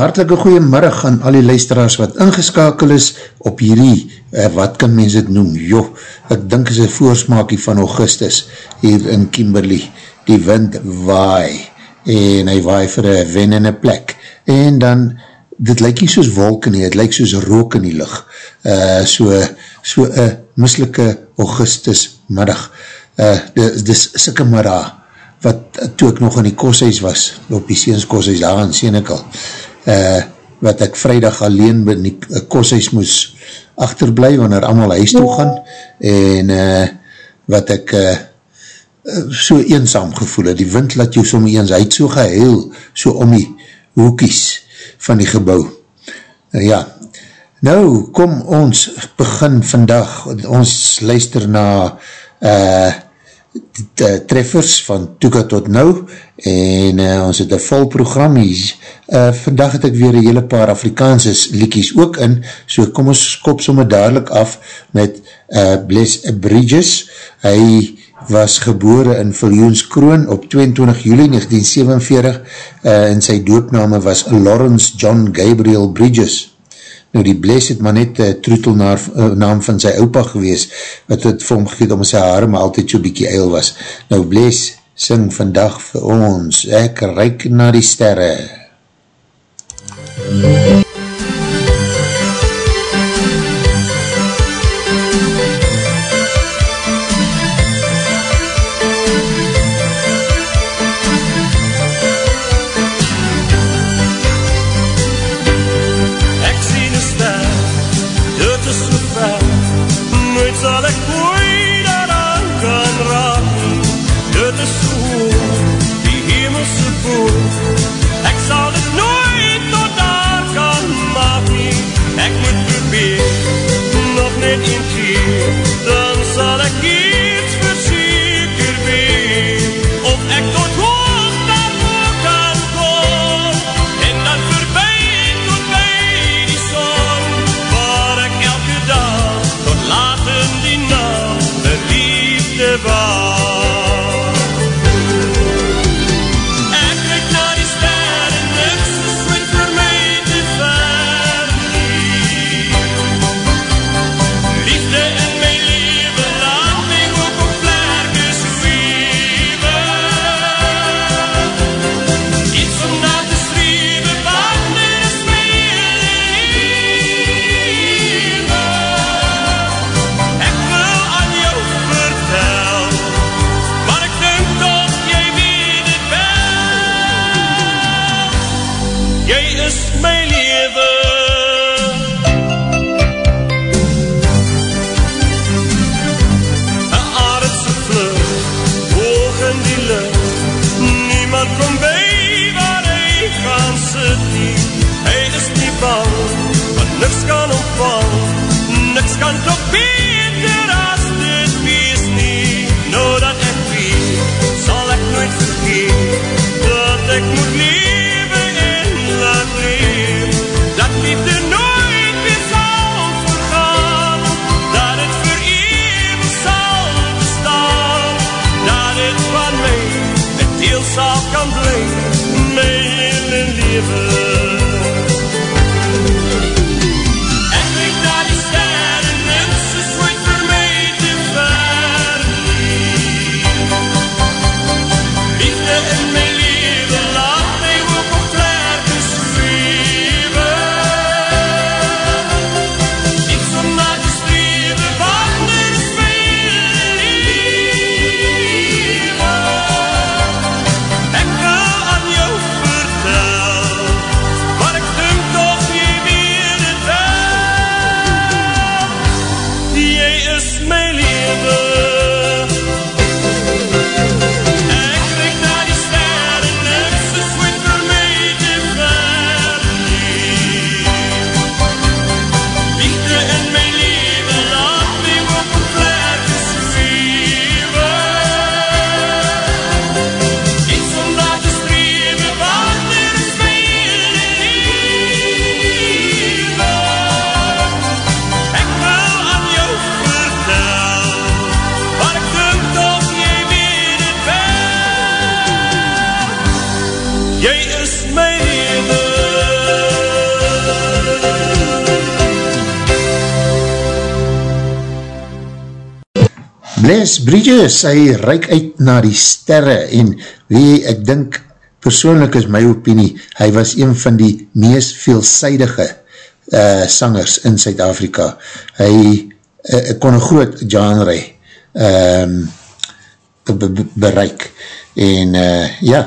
Hartelike goeiemiddag aan al die luisteraars wat ingeskakel is op hierdie, uh, wat kan mens het noem, joh, ek dink is een voorsmaakie van augustus hier in Kimberley, die wind waai, en hy waai vir een wen in een plek, en dan, dit lyk nie soos wolken nie, het lyk soos rook in die lucht, uh, so, so een mislike augustus middag, uh, dis, dis sikke middag, wat toe ek nog in die koshuis was, op die seens koshuis daar in Senekal, uh, wat ek vrijdag alleen in die koshuis moes achterblij, wanneer allemaal huis toe gaan, en uh, wat ek uh, so eenzaam gevoel het, die wind laat jou soms eens, hy het so geheel, so om die hoekies van die gebouw. Uh, ja, nou kom ons begin vandag, ons luister na uh, die treffers van Toeka tot nou en uh, ons het een vol program hier. Uh, vandag het ek weer een hele paar Afrikaanse liekies ook in, so kom ons kop somme dadelijk af met uh, Bless Bridges. Hy was gebore in Viljoenskroon op 22 juli 1947 uh, en sy doopname was Lawrence John Gabriel Bridges. Nou die Bles het maar net uh, troetel naar, uh, naam van sy opa gewees, wat het vir hom gegeet om sy haare maar altyd so bykie eil was. Nou Bles sing vandag vir ons, ek reik na die sterre. MUZIEK Bridges, hy reik uit na die sterre en wie ek dink persoonlik is my opinie, hy was een van die meest veelzijdige uh, sangers in Suid-Afrika. Hy uh, kon een groot genre um, be be bereik en uh, ja,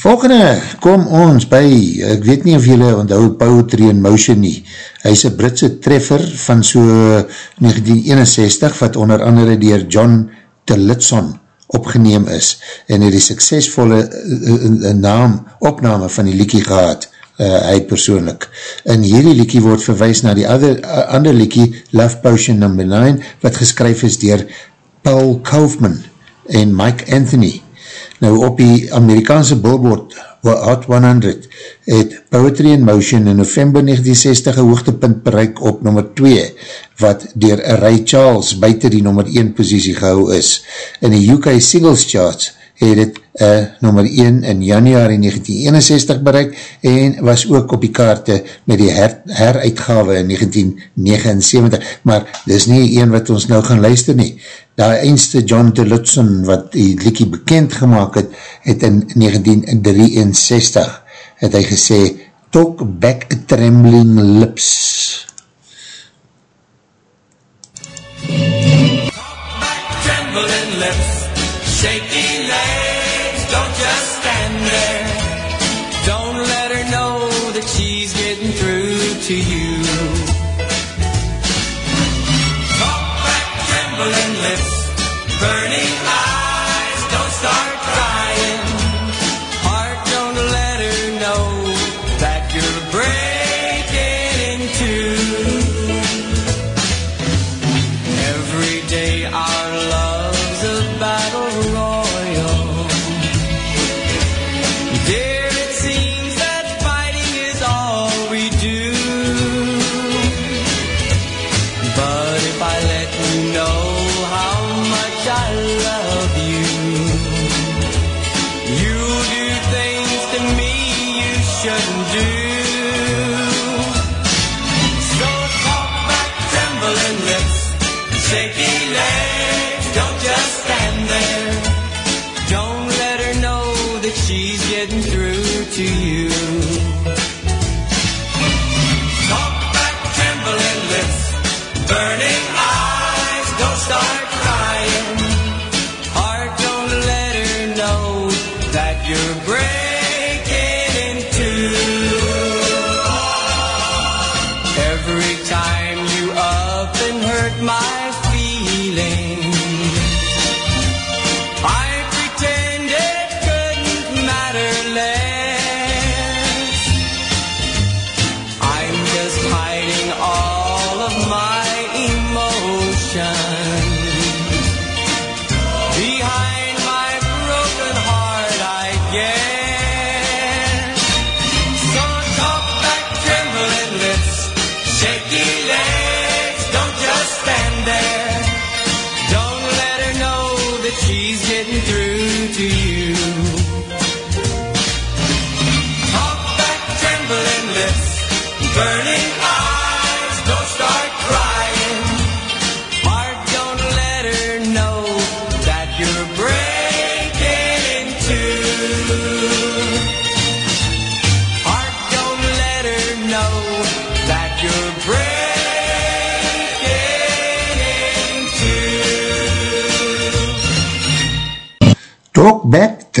Volgende kom ons by, ek weet nie of jylle onthou Poetry in Motion nie, hy is een Britse treffer van so 1961 wat onder andere dier John Tillotson opgeneem is en het die suksesvolle uh, naam, opname van die liekie gehad, uh, hy persoonlik. In hierdie liekie word verwijs na die ander, uh, ander liekie Love Potion No. 9 wat geskryf is dier Paul Kaufman en Mike Anthony. Nou op die Amerikaanse billboard Hot 100 het Poetry in Motion in november 1960 een hoogtepunt bereik op nummer 2 wat dier Ray Charles buiten die nummer 1 positie gehou is. In die UK Singles Charts het het uh, nummer 1 in januari 1961 bereik en was ook op die kaarte met die her, heruitgave in 1979, maar dis nie een wat ons nou gaan luister nie. Daar eindste John DeLutzen wat die liekie bekend gemaakt het, het in 1963 het hy gesê, talk back trembling lips.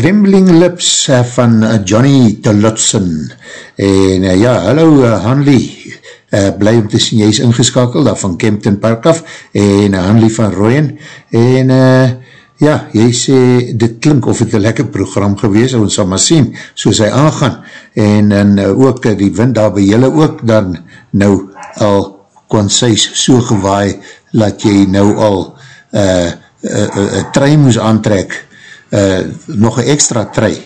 Trembling Lips uh, van uh, Johnny Tillotson en uh, ja, hallo uh, Hanley uh, bly om te sien, jy is ingeskakeld daar van Kempton Park af, en uh, Hanlie van Rooyen, en uh, ja, jy sê, dit klink of het een lekker program gewees, ons sal maar sien, soos hy aangaan, en, en uh, ook uh, die wind daar by julle ook, dan nou al konsuis so gewaai, laat jy nou al uh, uh, uh, uh, trui moes aantrek, uh, nog een extra trui,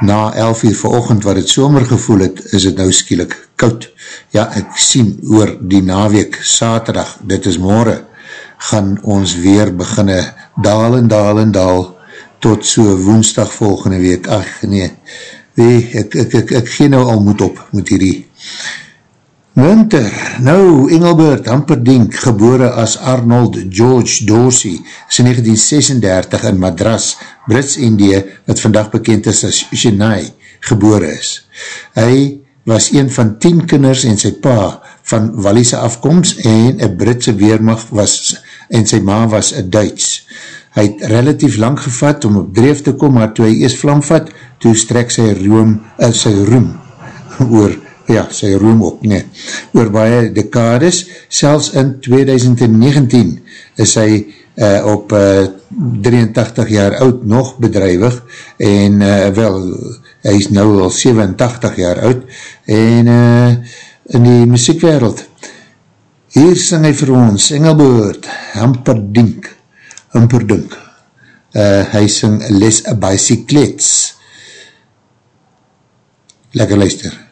na 11 uur verochend wat het somer gevoel het, is het nou skielik koud. Ja, ek sien oor die naweek, saterdag, dit is morgen, gaan ons weer beginne daal en daal en daal, tot so woensdag volgende week. Ach nee, wee, ek, ek, ek, ek gee nou al moed op, moet hierdie Winter, nou Engelbert Hamperdink, gebore as Arnold George Dorsey, is in 1936 in Madras, Brits-Indië, wat vandag bekend is as Chennai, gebore is. Hy was een van tien kinders en sy pa van Wallise afkomst en een Britse weermacht was, en sy ma was een Duits. Hy het relatief lang gevat om op dreef te kom, maar toe hy eerst vlam vat, toe strek sy, room, uh, sy roem oor ja, sy roem op, nee, oor baie dekades, selfs in 2019 is hy uh, op uh, 83 jaar oud nog bedrijwig, en uh, wel, hy is nou al 87 jaar oud, en uh, in die muziekwereld, hier sing hy vir ons, Engelboord, Hamperdink, Hamperdink, uh, hy sing Les Bicyclettes, lekker luister.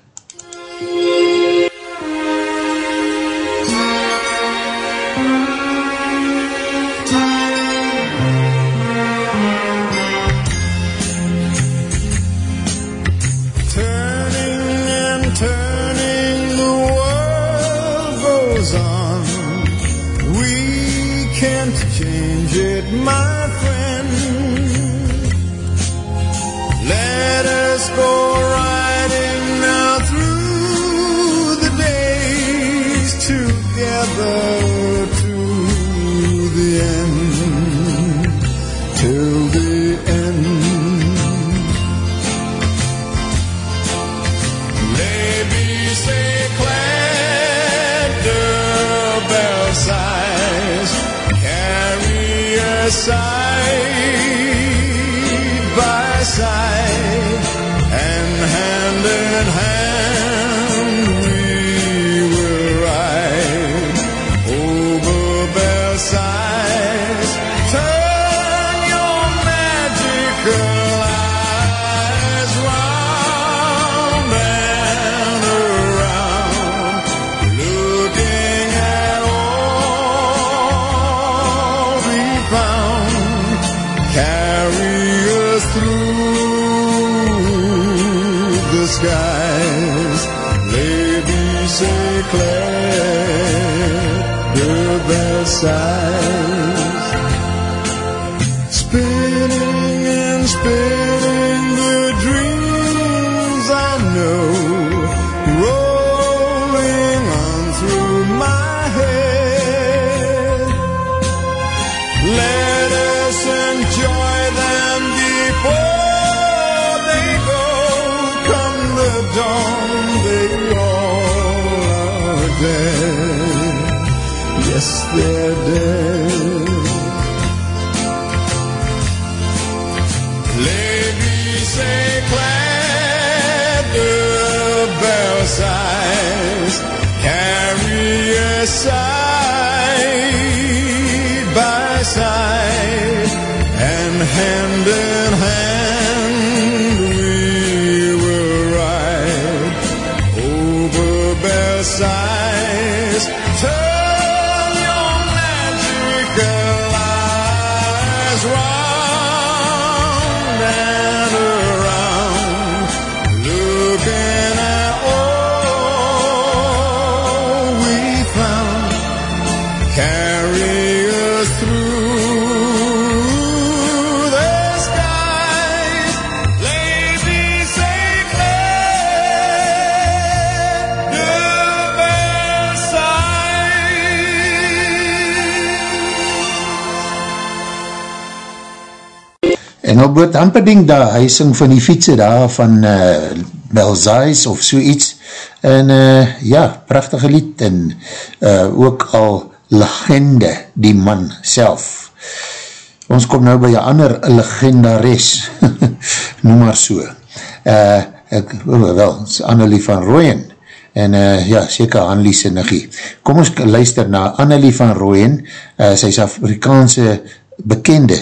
En op het Amperding daar, hy sing van die fietsen daar van uh, Belzais of so iets, En uh, ja, prachtige lied en uh, ook al legende, die man self. Ons kom nou by een ander legendares, noem maar so. Uh, ek, oh, wel, Annelie van Rooyen, en uh, ja, seker Annelie Sinnegie. Kom ons luister na Annelie van Rooyen, uh, sy is Afrikaanse bekende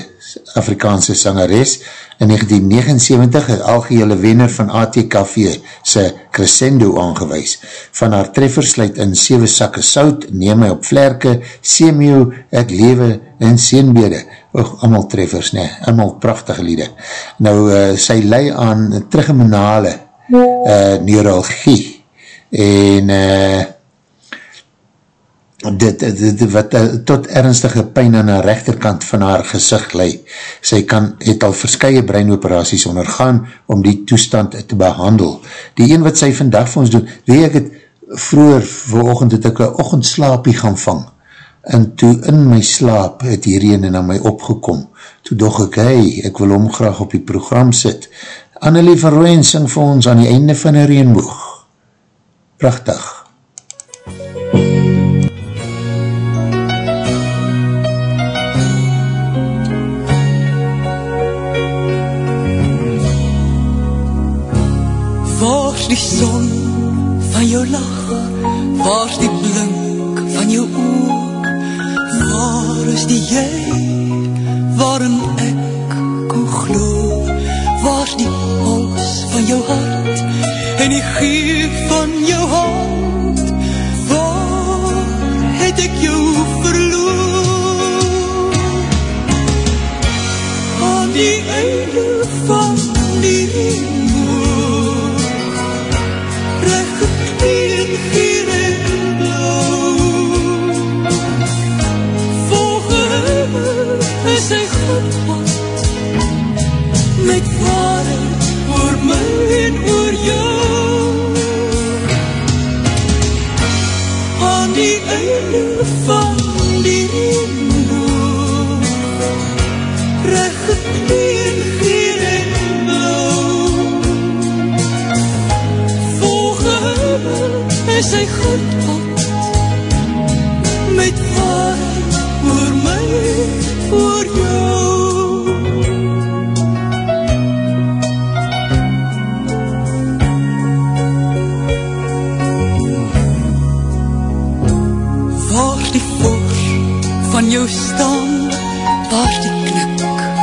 Afrikaanse sangeres. In 1979 het algehele wenner van ATKV sy Crescendo aangewys. Van haar treffer sluit in 7 sakke sout, neem my op vlerke, Semio, ek lewe in Seenbede. Och, allemaal treffers, nee, allemaal prachtige liede. Nou, uh, sy lei aan trigeminale uh, neuralgie en uh, dit, dit, dit wat uh, tot ernstige pijn aan haar rechterkant van haar gezicht lei. Sy kan, het al verskye breinoperaties ondergaan om die toestand te behandel. Die een wat sy vandag vir ons doen, weet ek het vroeger vanochtend het ek een ochendslaapie gaan vang en toe in my slaap het hierheen en aan my opgekom. Toe dog ek, hey, ek wil hom graag op die program sit. Annelie van Rooyen sing vir ons aan die einde van een reenboog. Prachtig.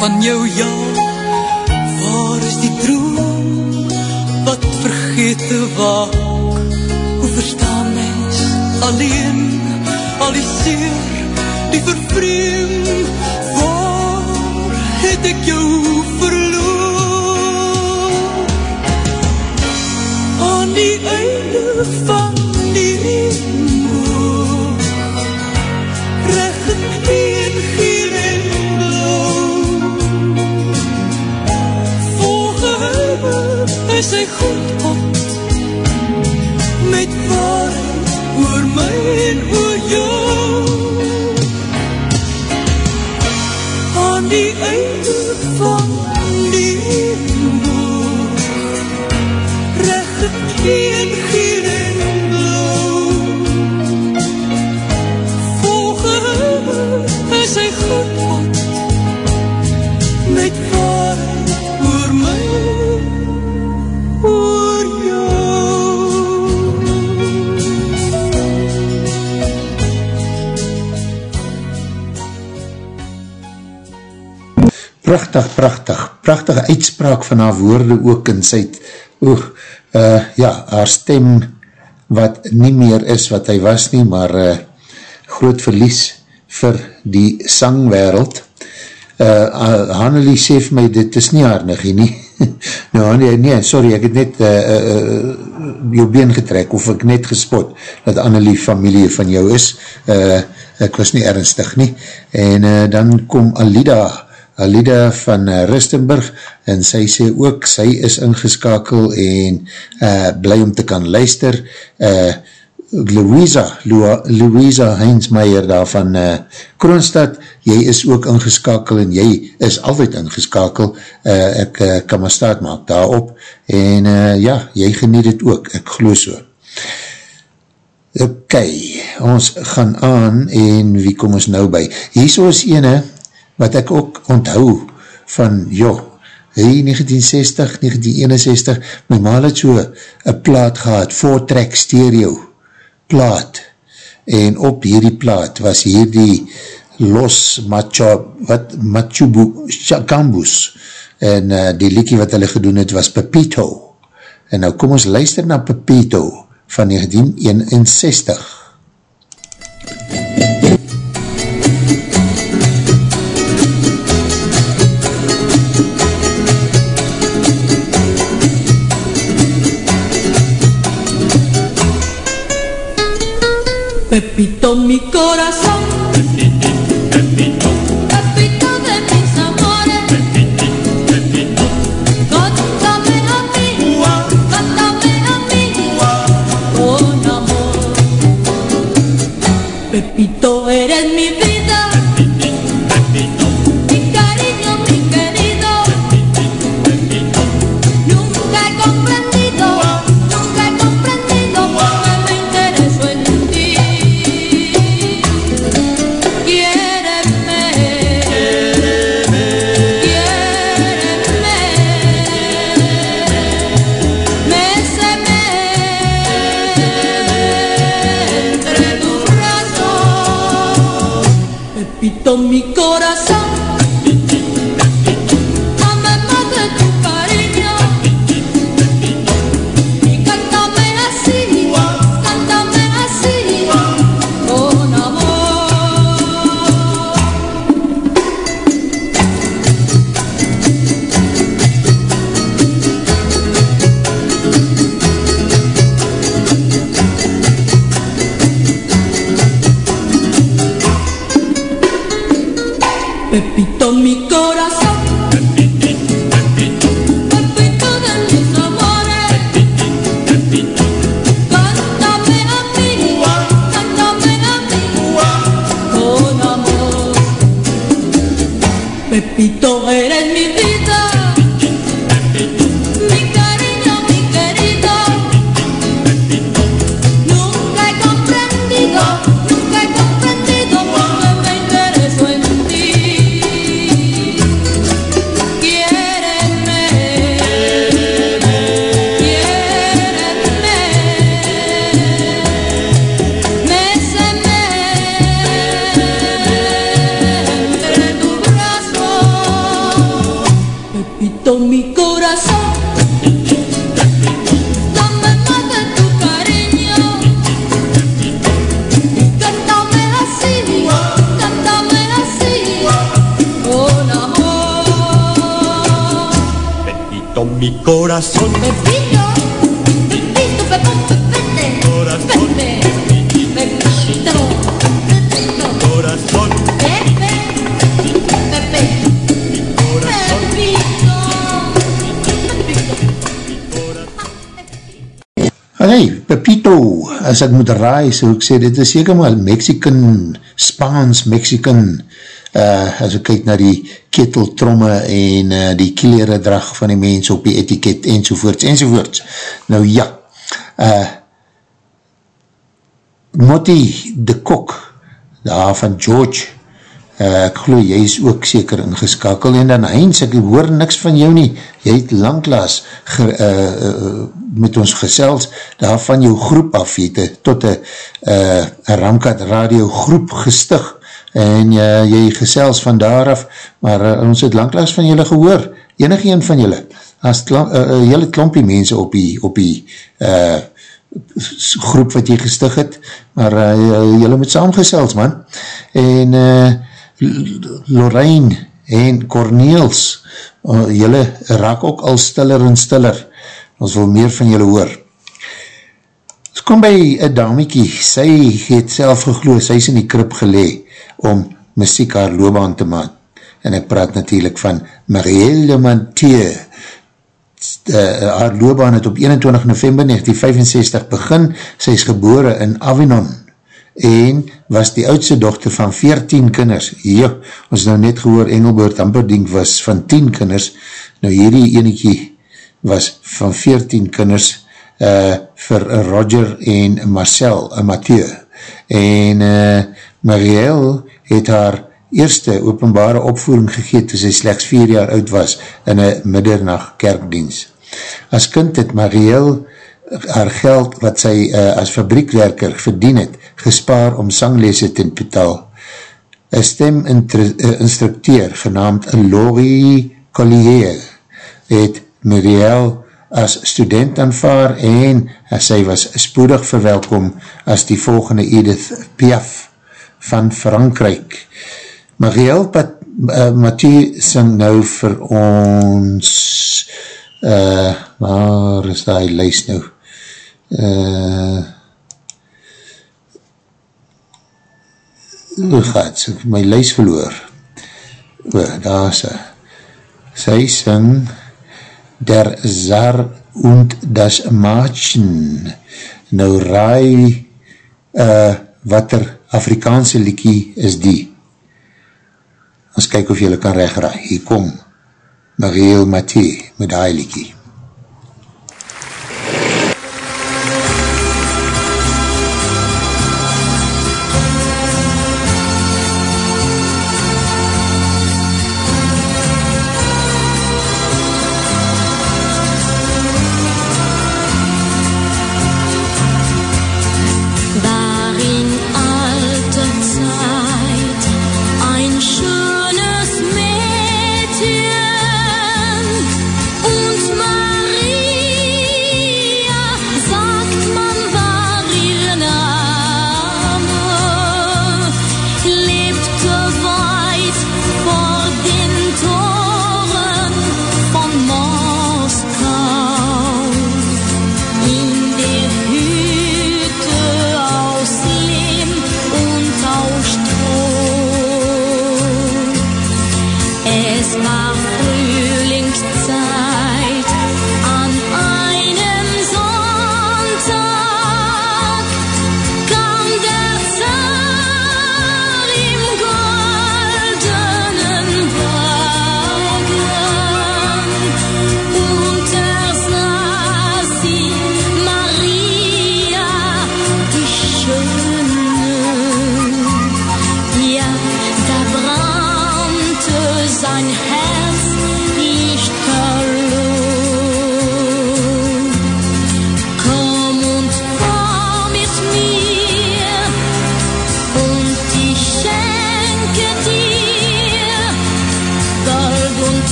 Van jou ja? Waar is die droom wat vergete waak? Hoe verstaan mens alleen al die seer, die vervreem? Waar het ek jou verloor? Aan die einde van Prachtig, prachtig, prachtige uitspraak van haar woorde ook in sy, oeh, uh, ja, haar stem wat nie meer is wat hy was nie, maar uh, groot verlies vir die sangwereld. Uh, Hannelie sê vir my, dit is nie haar nigie nie. nou, nee, nee, sorry, ek het net uh, uh, jou been getrek, of ek net gespot, dat Annelie familie van jou is. Uh, ek was nie ernstig nie. En uh, dan kom Alida, Alida van Ristenburg, en sy sê ook, sy is ingeskakel en uh, bly om te kan luister. Uh, Louisa, Lu Louisa Heinsmeier daar van uh, Kroonstad, jy is ook ingeskakel en jy is altyd ingeskakel, uh, ek uh, kan maar staat maak daarop, en uh, ja, jy geniet het ook, ek geloof so. Ok, ons gaan aan en wie kom ons nou by? Hier is ene wat ek ook onthou van, joh, hy 1960, 1961, my maal het so een plaat gehad, 4-track stereo plaat, en op hierdie plaat was hierdie Los Macho, wat, Machubu, Shakambus, en uh, die liekie wat hulle gedoen het was Pepito, en nou kom ons luister na Pepito, van 1961. Pepito mi corazón, as ek moet raai, so ek sê, dit is seker maar Mexican, Spaans, Mexican, uh, as ek kyk na die keteltromme en uh, die kleren drag van die mens op die etiket, enzovoorts, enzovoorts. Nou ja, uh, Motti de Kok, daar van George, uh, ek geloof, jy is ook seker ingeskakel, en dan Heinz, ek hoor niks van jou nie, jy het langklaas ge, uh, uh, met ons gesels, daar van jou groep af, jy het tot een uh, Ramkat Radio groep gestig, en uh, jy gesels van daar af, maar uh, ons het langklaas van julle gehoor, enig een van julle, as uh, uh, julle klompie mense op die, op die uh, groep wat jy gestig het, maar uh, jylle moet saamgesels man, en uh, Lorraine en Corneels, uh, jylle raak ook al stiller en stiller, ons wil meer van jylle hoor. Ons kom by een damiekie, sy het self gegloos, sy is in die krip gelee, om muziek haar loobaan te maak, en ek praat natuurlijk van Marielle Mantieu, uh, haar loopbaan het op 21 november 1965 begin. Sy is gebore in Avinon en was die oudste dochter van 14 kinders. Jo, ons nou net gehoor Engelbert Amperdink was van 10 kinders. Nou hierdie enekie was van 14 kinders uh, vir Roger en Marcel, uh, Mathieu. En uh, Marielle het haar eerste openbare opvoering gegeet toe sy slechts vier jaar oud was in een middernacht kerkdienst. As kind het Marielle haar geld wat sy uh, as fabriekwerker verdien het, gespaar om sanglese te betaal. Een steminstructeur genaamd Laurie Collier het Marielle as student aanvaar en sy was spoedig verwelkom as die volgende Edith Piaf van Frankrijk. Marielle Pat, uh, Mathieu sing nou vir ons uh, waar is die lys nou? Uh, hoe gaat sy? My lys verloor. O, daar is sy. Sy sing der Zar und das Mädchen. Nou raai uh, wat er Afrikaanse liekie is die. Ons kyk of jylle kan regraai. Hier kom Marielle Mathieu met die liekie.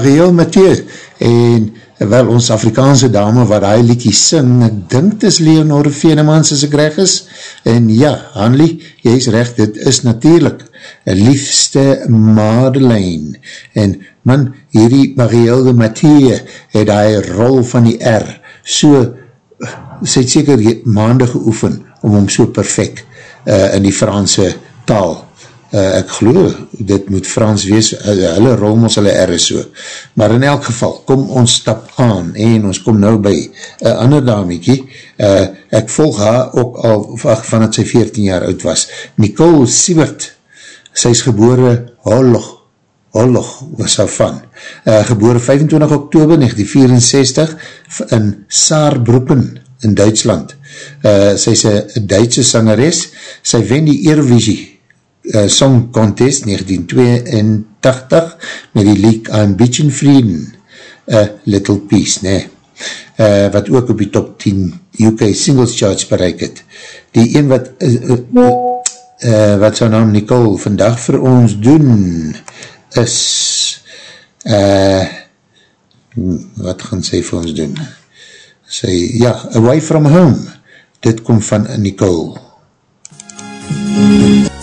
Marielle Mathieu, en wel ons Afrikaanse dame wat hy liekie sing, ek dink het is Leonore Venemans as ek reg is, en ja, Hanlie, jy is recht, dit is natuurlijk liefste Madeleine, en man, hierdie Marielle Mathieu het hy rol van die R, so, sy het seker maande geoefen om hom so perfect uh, in die Franse taal uh, ek glo, dit moet Frans wees, uh, hulle rol ons hulle er is so, maar in elk geval, kom ons stap aan, en ons kom nou by een uh, ander damiekie, uh, ek volg haar ook al, ach, van het sy 14 jaar oud was, Nicole Siebert, sy is gebore Holog, Oorlog was haar van. Uh, geboren 25 oktober 1964 in Saarbrücken in Duitsland. Uh, sy is een Duitse sangeres. Sy wen die Eurovisie uh, Song Contest 1982 met die leek I'm Bitchin' Frieden, A Little Piece, nee. Uh, wat ook op die top 10 UK singles charts bereik het. Die een wat uh, uh, uh, wat sy naam Nicole vandag vir ons doen is uh, wat gaan sy vir ons doen? Sy, ja, Away From Home dit kom van Nicole MUZIEK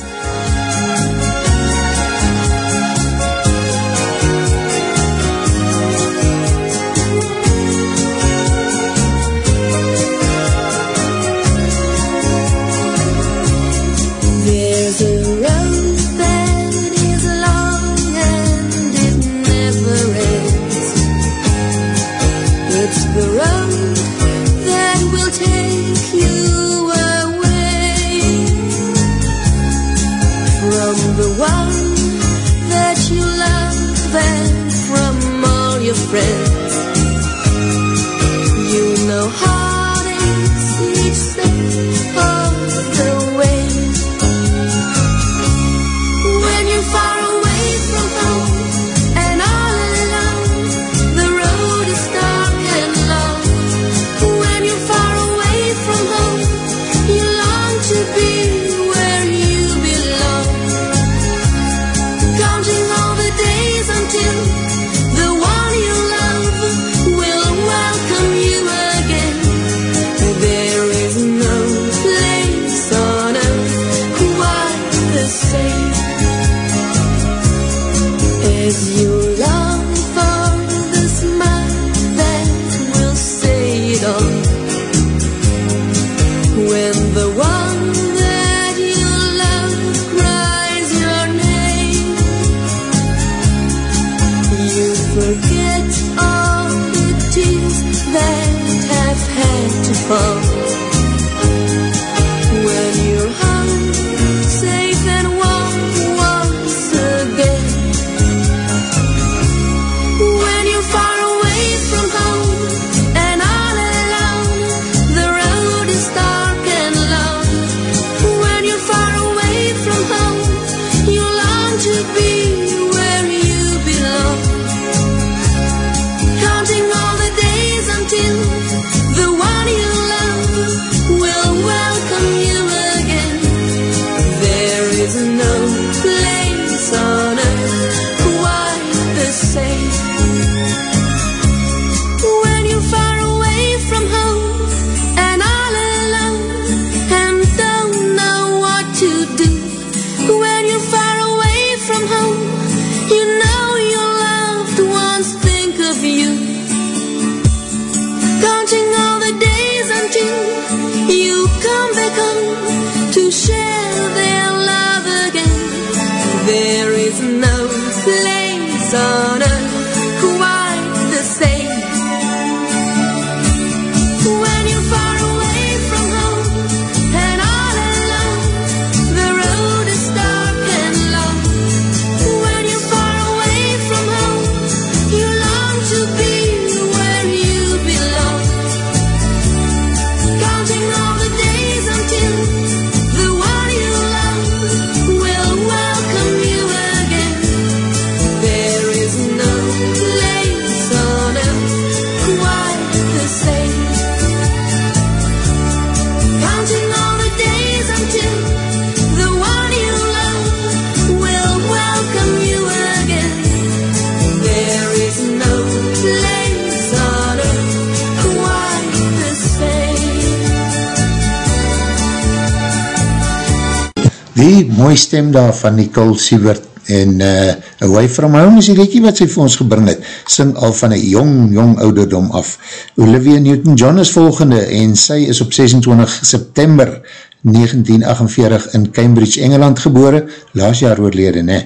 mooi stem daar van Nicole Sievert en uh, Away From Home is die liekie wat sy vir ons gebring het, sing al van een jong, jong ouderdom af. Olivia Newton-John is volgende en sy is op 26 September 1948 in Cambridge, Engeland gebore, laas jaar oorlede, ne?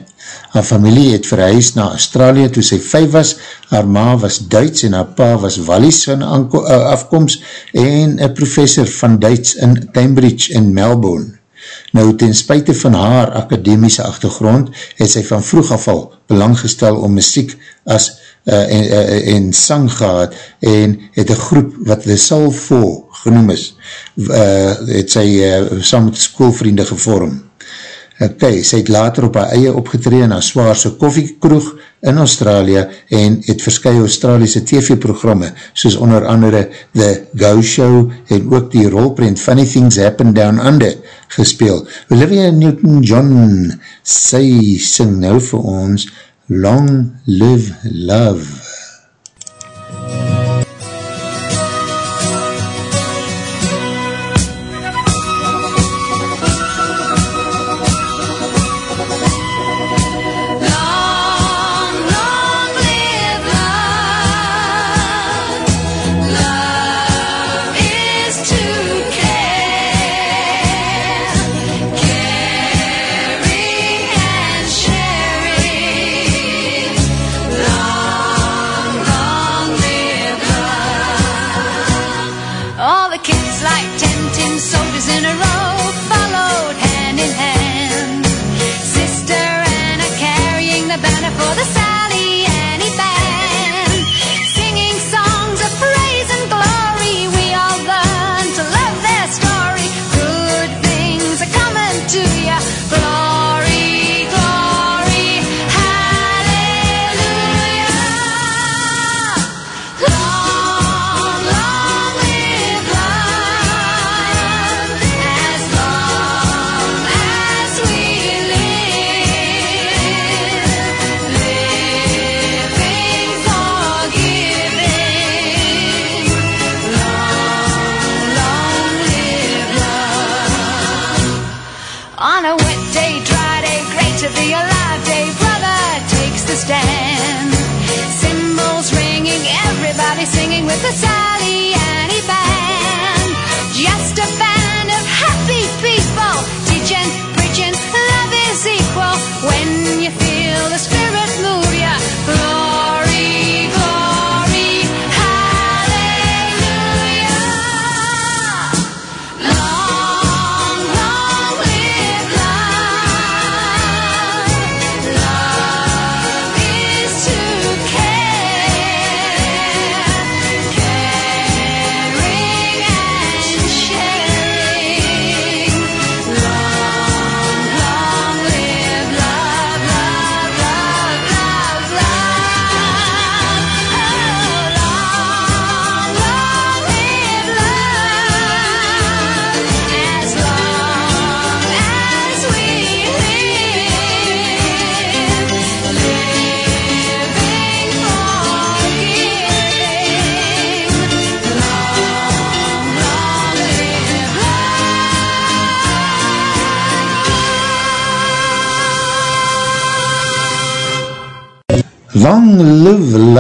Haar familie het verhuis na Australië toe sy vijf was, haar ma was Duits en haar pa was Wallis van eh, afkomst en een professor van Duits in Cambridge in Melbourne. Nou, ten spuite van haar akademiese achtergrond, het sy van vroeg afval belang gestel om muziek as uh, en, uh, en sang gehad en het een groep wat The Soul 4 genoem is, uh, het sy uh, saam met schoolvriende gevorm. Ok, sy het later op haar eie opgetree in haar zwaarse koffiekroeg in Australië en het verskye Australiese TV-programme soos onder andere The Go Show en ook die rolprint Funny Things Happen Down Under gespeel. Olivia Newton-John sy sing nou vir ons Long Live Love. Long,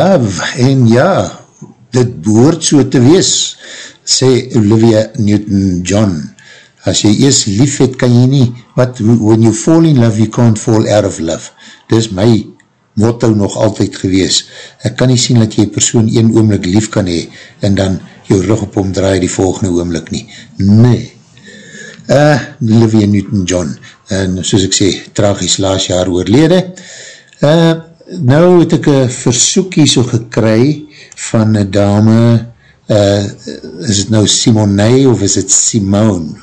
love en ja, dit behoort so te wees, sê Olivia Newton-John. As jy eers lief het, kan jy nie, wat, when you fall in love, you can't fall out of love. Dis my motto nog altyd gewees. Ek kan nie sien dat jy persoon een oomlik lief kan hee, en dan jou rug op omdraai die volgende oomlik nie. Nee. Uh, Olivia Newton-John, en soos ek sê, tragies laas jaar oorlede. Uh, nou het ek een versoekie so gekry van een dame, uh, is het nou Simone of is het Simone?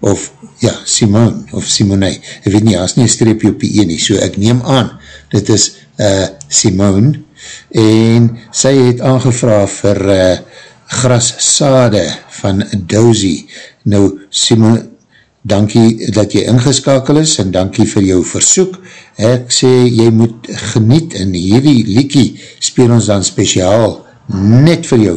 Of, ja, Simone of Simone. Ek weet nie, as nie een streepje op die een nie, so ek neem aan, dit is uh, Simone, en sy het aangevra vir uh, grassade van Dozy. Nou, Simone, dankie dat jy ingeskakel is, en dankie vir jou versoek. Ek sê, jy moet geniet, en hierdie liekie speel ons dan speciaal, net vir jou,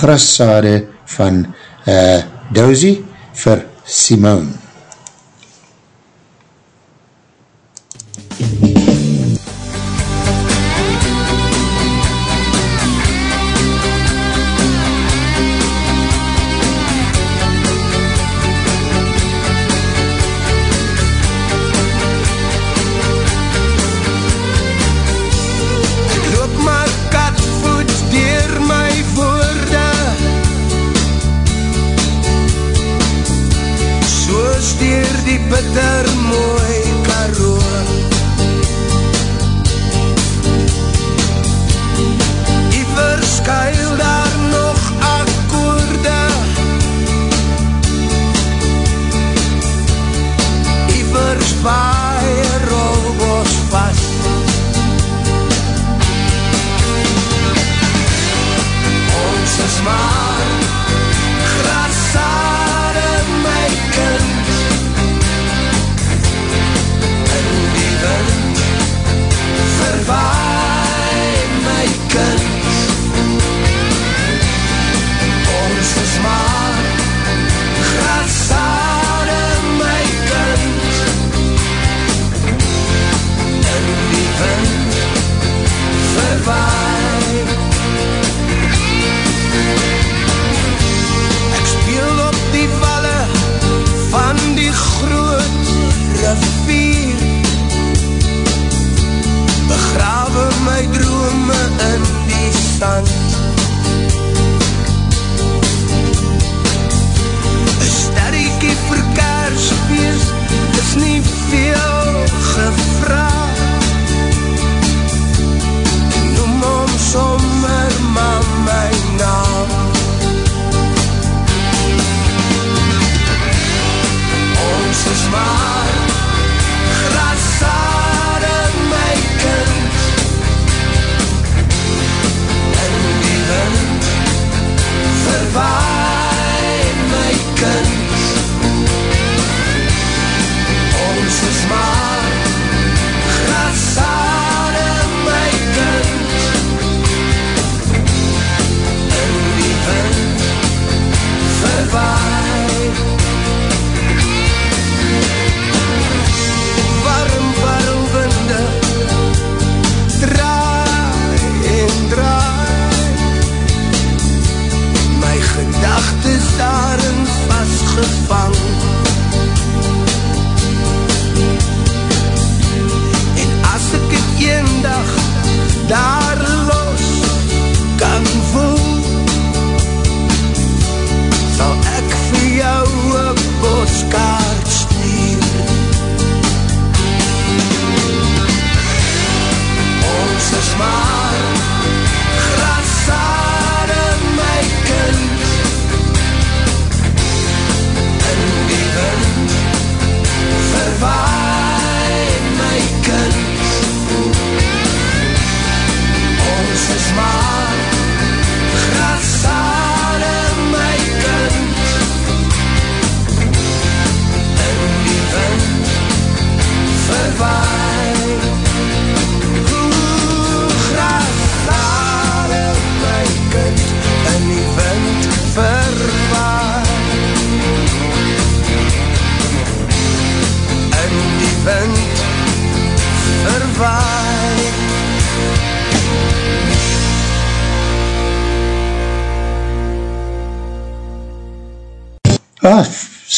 grassade van uh, Dozy, vir Simone. Loop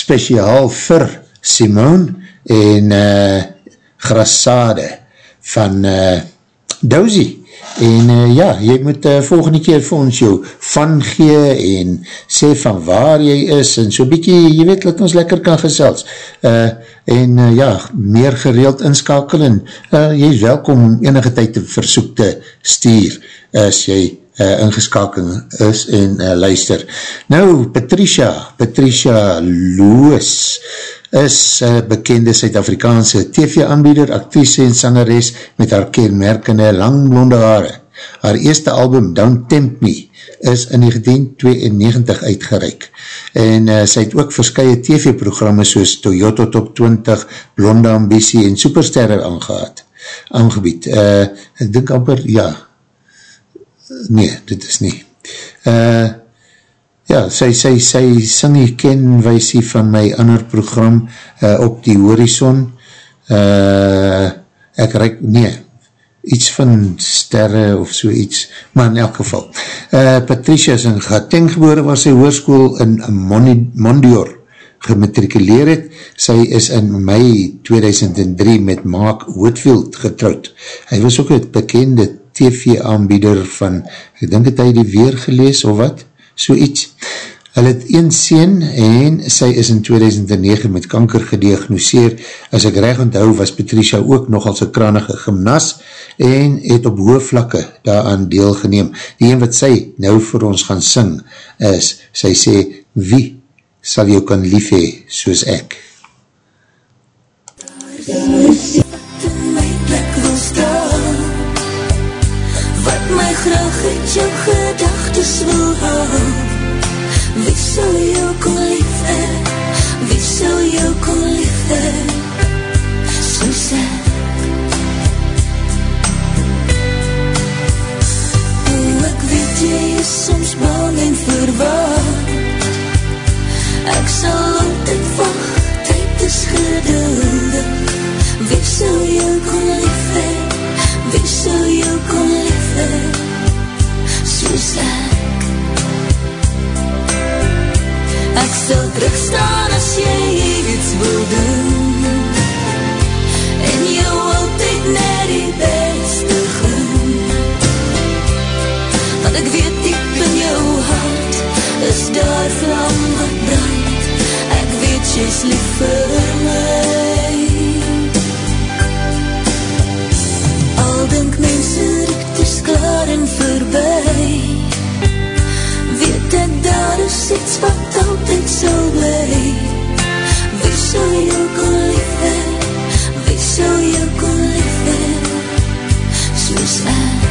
speciaal vir Simone en uh, Grassade van uh, Dousie. En uh, ja, jy moet uh, volgende keer vir ons jou van gee en sê van waar jy is en so bykie, jy weet, dat ons lekker kan gesels. Uh, en uh, ja, meer gereeld inskakel en uh, jy is welkom om enige tyd te versoek te stuur as jy uh, ingeskaking is en uh, luister. Nou, Patricia, Patricia Loos is uh, bekende Suid-Afrikaanse TV-aanbieder, actrice en sangeres met haar kenmerkende lang blonde haare. Haar eerste album, Don't Tempt Me, is in 1992 uitgereik. En uh, sy het ook verskye TV-programme soos Toyota Top 20, Blonde Ambitie en Supersterre aangehad, aangebied. Uh, ek dink amper, ja, nee, dit is nie. Uh, ja, sy, sy, sy sing die kenwijsie van my ander program uh, op die horizon. Uh, ek reik, nee, iets van sterre of so iets, maar in elk geval. Uh, Patricia is in Gauteng gebore, waar sy hoorskoel in Mondior gematrikuleer het. Sy is in mei 2003 met Mark Whitfield getrouwd. Hy was ook het bekende TV-aanbieder van, ek denk het hy die weer gelees of wat, so iets. Hulle het een sien en sy is in 2009 met kanker gediagnoseer. As ek reg onthou was Patricia ook nogal sy kranige gymnas en het op hoofvlakke daaraan deelgeneem. Die een wat sy nou vir ons gaan sing is, sy sê, wie sal jou kan lief hee soos ek? my verwaard Ek sal altyd wacht, tyd is geduldig. Wie sal jou kon lief hê? Wie sal jou kon lief hê? Soos ek. Ek sal terugstaan as jy iets wil doen. En jou altyd net die beste gun. Want ek weet Is daar vlam wat brand Ek weet jy's lief vir my. Al dink mense dit is klaar en verby. Weet ek daar is iets wat altyd sal bly. Wie sal jou kon lief hê? Wie sal jou kon lief hê? Soos ek.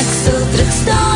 Ek sal terugstaan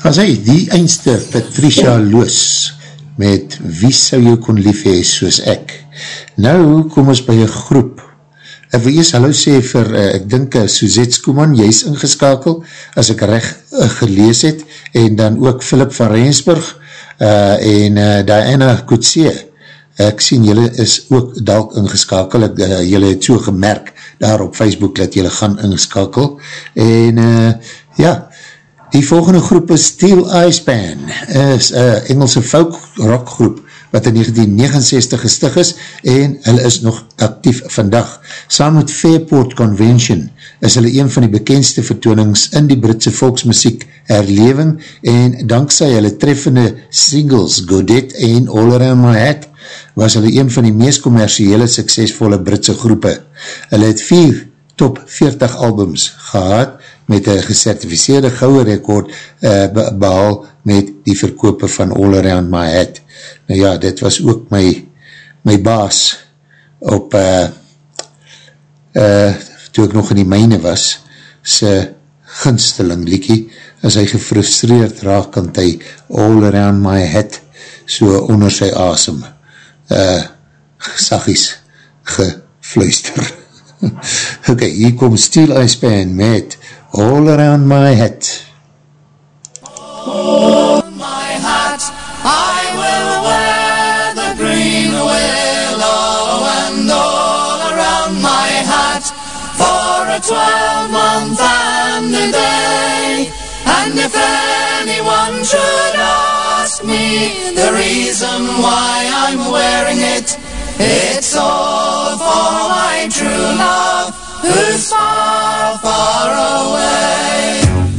Van sy, die eindste Patricia Loos met Wie sou jou kon lief hee soos ek? Nou kom ons by een groep. Ek wil eers hallo sê vir, uh, ek dink uh, Suzette Skoeman, jy is ingeskakel, as ek recht uh, gelees het, en dan ook Philip van Rensburg, uh, en uh, Diana Koetsee. Ek sien jylle is ook dalk ingeskakel, ek, uh, jylle het so gemerk daar op Facebook dat jylle gaan ingeskakel, en uh, ja, Die volgende groep is Steel Ice Band, is een Engelse folk rock groep, wat in 1969 gestig is, en hulle is nog actief vandag. Saam met Fairport Convention is hulle een van die bekendste vertoonings in die Britse volksmusiek herleving, en dankzij hulle treffende singles Godet en All Around My Head, was hulle een van die meest commerciële suksesvolle Britse groepe. Hulle het vier top 40 albums gehad, met een gecertificeerde gouwe rekord uh, behaal met die verkoper van All Around My Head. Nou ja, dit was ook my, my baas op uh, uh, toe ek nog in die myne was, sy gunsteling liekie, as hy gefrustreerd raak, kan hy All Around My Head so onder sy asem uh, sagies gefluister. ok, hier kom Steel Ice Band met all around my head. my hat, I will wear the green willow and all around my hat for a twelve-month and a day. And if anyone should ask me the reason why I'm wearing it, it's all for my true love who's far, far away.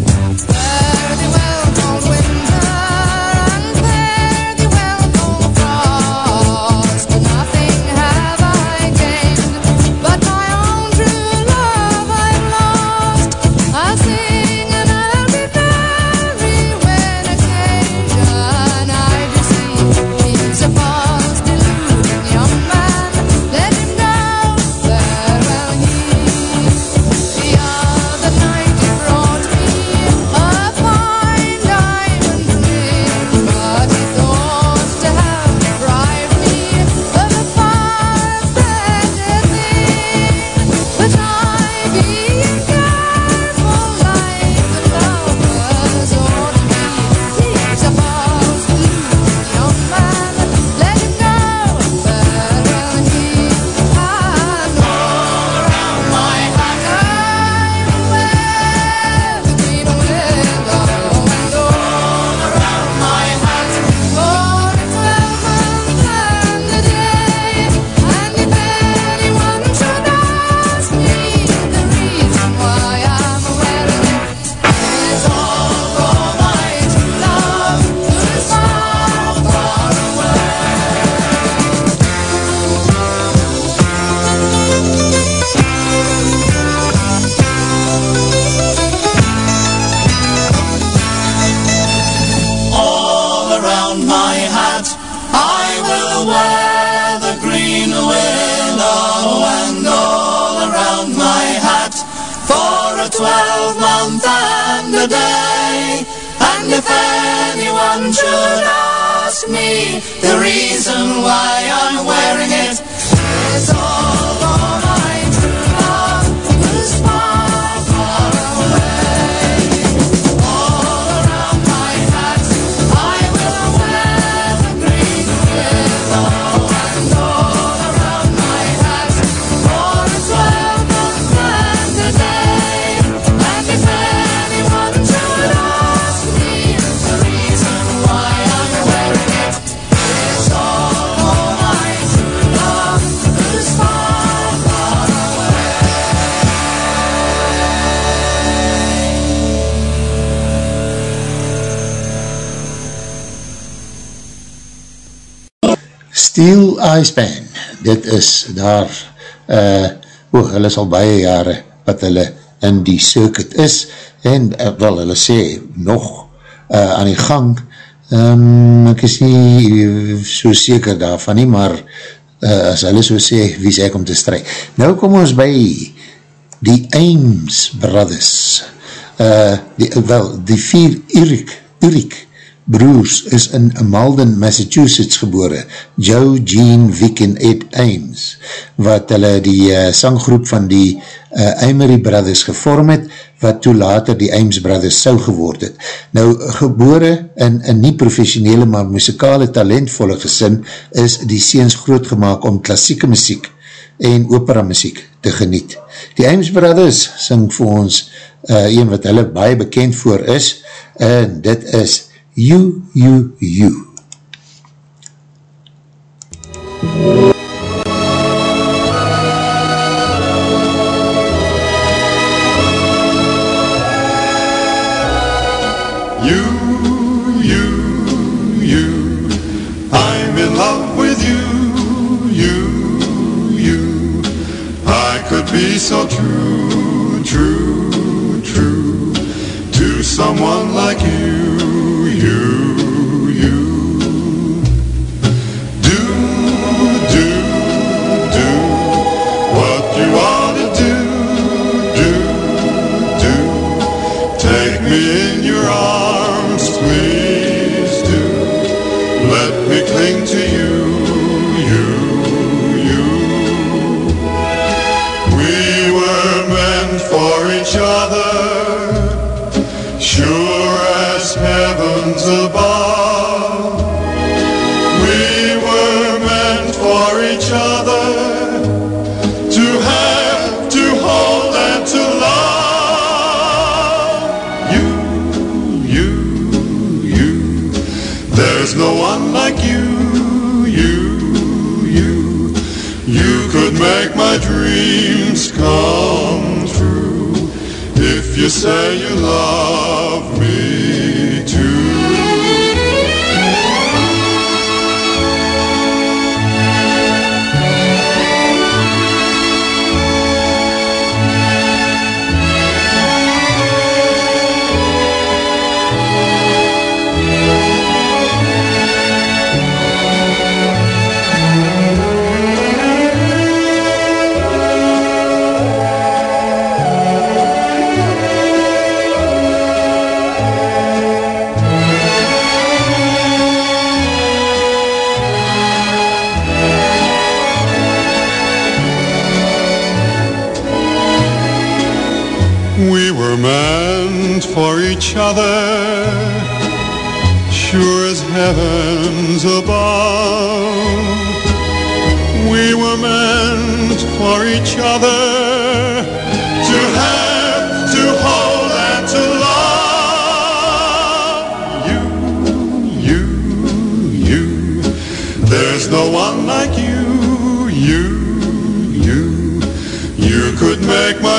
The reason why I'm wearing it, Steel Ice Band, dit is daar, uh, oh, hulle is al baie jare wat hulle in die circuit is, en uh, wel, hulle sê nog uh, aan die gang, um, ek is nie so seker daarvan nie, maar uh, as hulle so sê, wie sê ek om te strijd. Nou kom ons by die Ames Brothers, uh, die, wel, die vier Urik, Urik broers is in Malden, Massachusetts gebore, Joe, Gene, Vic en Ed Ames, wat hulle die uh, sanggroep van die uh, Amery Brothers gevorm het, wat toe later die Ames Brothers sou geword het. Nou, gebore in een nie professionele, maar muzikale talentvolle gesin, is die seens grootgemaak om klassieke muziek en opera muziek te geniet. Die Ames Brothers sing vir ons uh, een wat hulle baie bekend voor is, en dit is You, You. You, We were meant for each other, sure as heavens above. We were meant for each other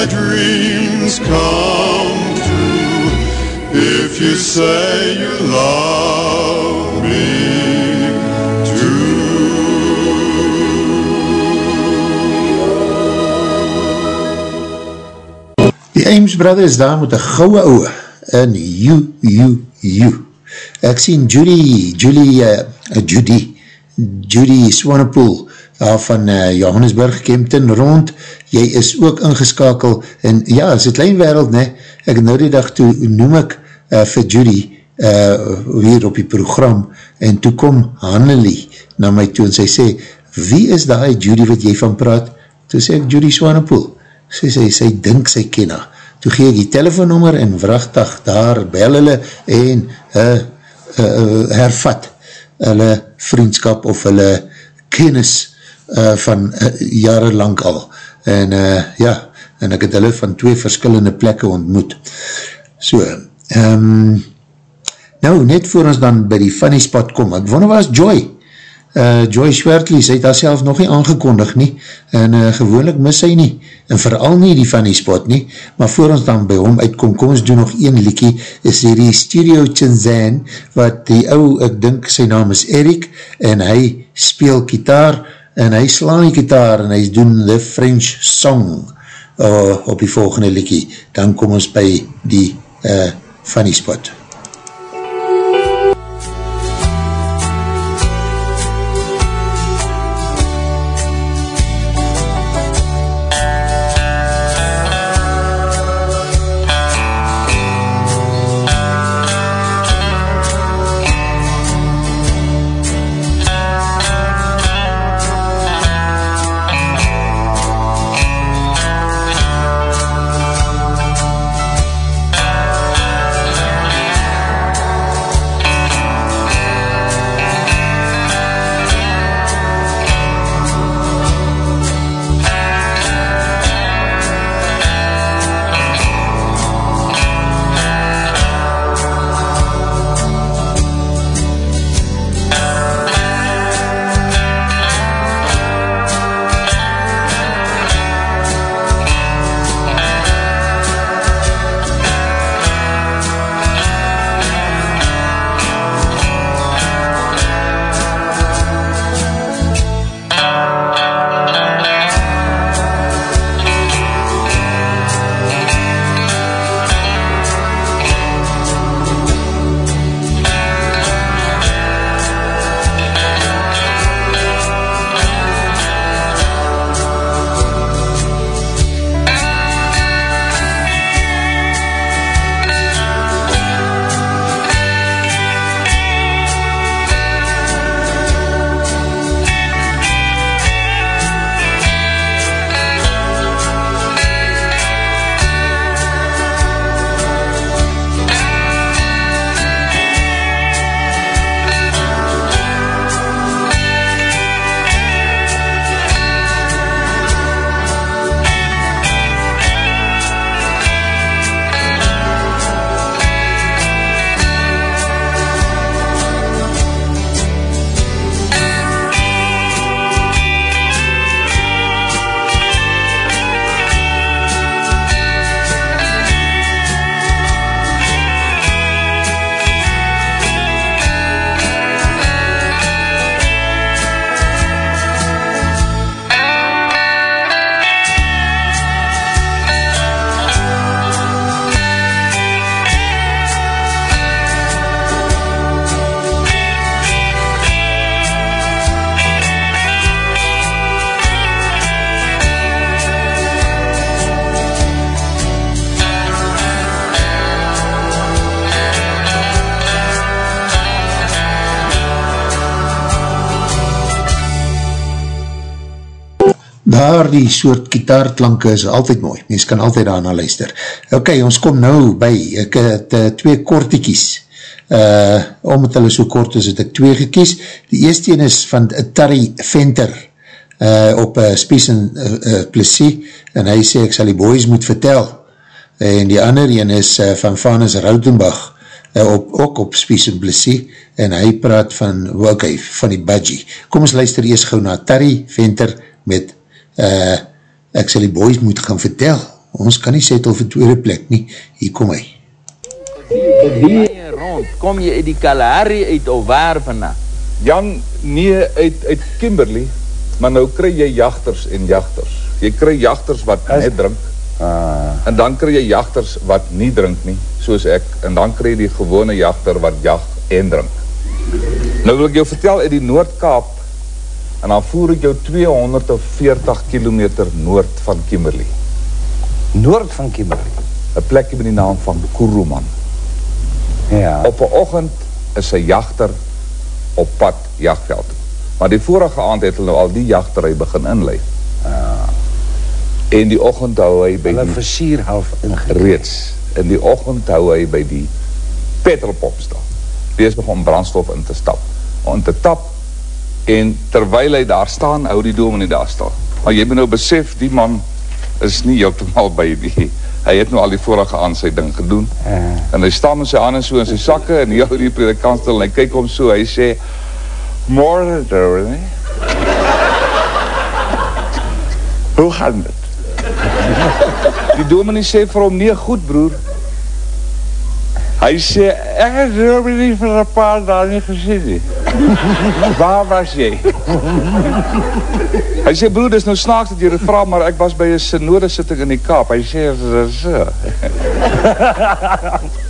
my dreams come true. If you say you love me Die Ames Brothers daar met een gouwe ouwe in You, You, You. Ek sien Judy, Judy, uh, Judy, Judy Swanepoel daar van uh, Johannesburg, Kempton rond, jy is ook ingeskakel, en ja, is het klein wereld, ne, ek nou die dag toe noem ek uh, vir Judy, uh, hier op die program, en toe kom Hannelie na my toe, en sy sê, wie is die Judy wat jy van praat? Toe sê ek, Judy Swanepoel, sy sê, sy dink sy ken haar, toe gee ek die telefoonnummer en vrachtig daar bel hulle en uh, uh, hervat hulle vriendskap of hulle kennis uh, van uh, jare lang al. En uh, ja, en ek het hulle van twee verskillende plekke ontmoet. So um, nou net voor ons dan by die funny spot kom, ek wonder was Joy? Uh, Joy Schwertlies, hy het daar self nog nie aangekondig nie, en uh, gewoonlik mis hy nie, en vooral nie die die spot nie, maar voor ons dan by hom uitkom, kom ons doen nog een liekie, is die Studio Chinzan, wat die ou, ek dink sy naam is Erik, en hy speel kitaar, en hy slaan die kitaar, en hy doen the French song, uh, op die volgende liekie, dan kom ons by die uh, funny spot. Daar die soort kitaarklanke is altyd mooi, mens kan altyd daarna luister. Ok, ons kom nou by, ek het uh, twee kortiekies, uh, omdat hulle so kort is, het ek twee gekies, die eerste een is van Tari Venter, uh, op uh, Spies en uh, uh, Plessie, en hy sê, ek sal die boys moet vertel, en die ander een is uh, van Vanus Rautenbach, uh, op, ook op Spies en Plessie, en hy praat van, ok, van die budgie. Kom ons luister eerst gauw na Tari Venter met uh, ek sal die boys moet gaan vertel, ons kan nie settel vir tweede plek nie, hier kom hy. Rond, kom jy uit die Kalahari uit of waar vanaf? Jan, nee, uit, uit Kimberley, maar nou kry jy jachters en jachters. Jy kry jachters wat As... net drink, ah. en dan kry jy jachters wat nie drink nie, soos ek, en dan kry jy die gewone jachter wat jacht en drink. Nou wil ek jou vertel, uit die Noordkaap en dan voer ek jou 240 kilometer noord van Kimberley. Noord van Kimberley? Een plekje met die naam van Kuruman. Ja. Op een ochtend is een jachter op pad jachtveld toe. Maar die vorige aand het hulle nou al die jachterij begin inleef. Ah. En die ochtend hou hy by Hulle die... versier half ingekleed. Reeds. In die ochtend hou hy by die petrolpomp staan. Bezig om brandstof in te stap. Om te tap. En terwijl hy daar staan, hou die dominee daar staan. Maar jy moet nou besef, die man is nie heeltemal by die... Hy het nou al die vorige aan sy ding gedoen. Ja. En hy staan met sy handen so in sy sakke en hy hou die predikant stil en hy kyk om so, hy sê, Morgen, dominee. Hoe gaan dit? Die dominee sê vir hom, nee, goed broer. Hy sê, ek het dominee vir een paar dagen nie. Waar was jy? Hy sê, broer, dis nou snaaks dat jy dit vraag, maar ek was by een synode sitting in die Kaap. Hy sê, is dit so?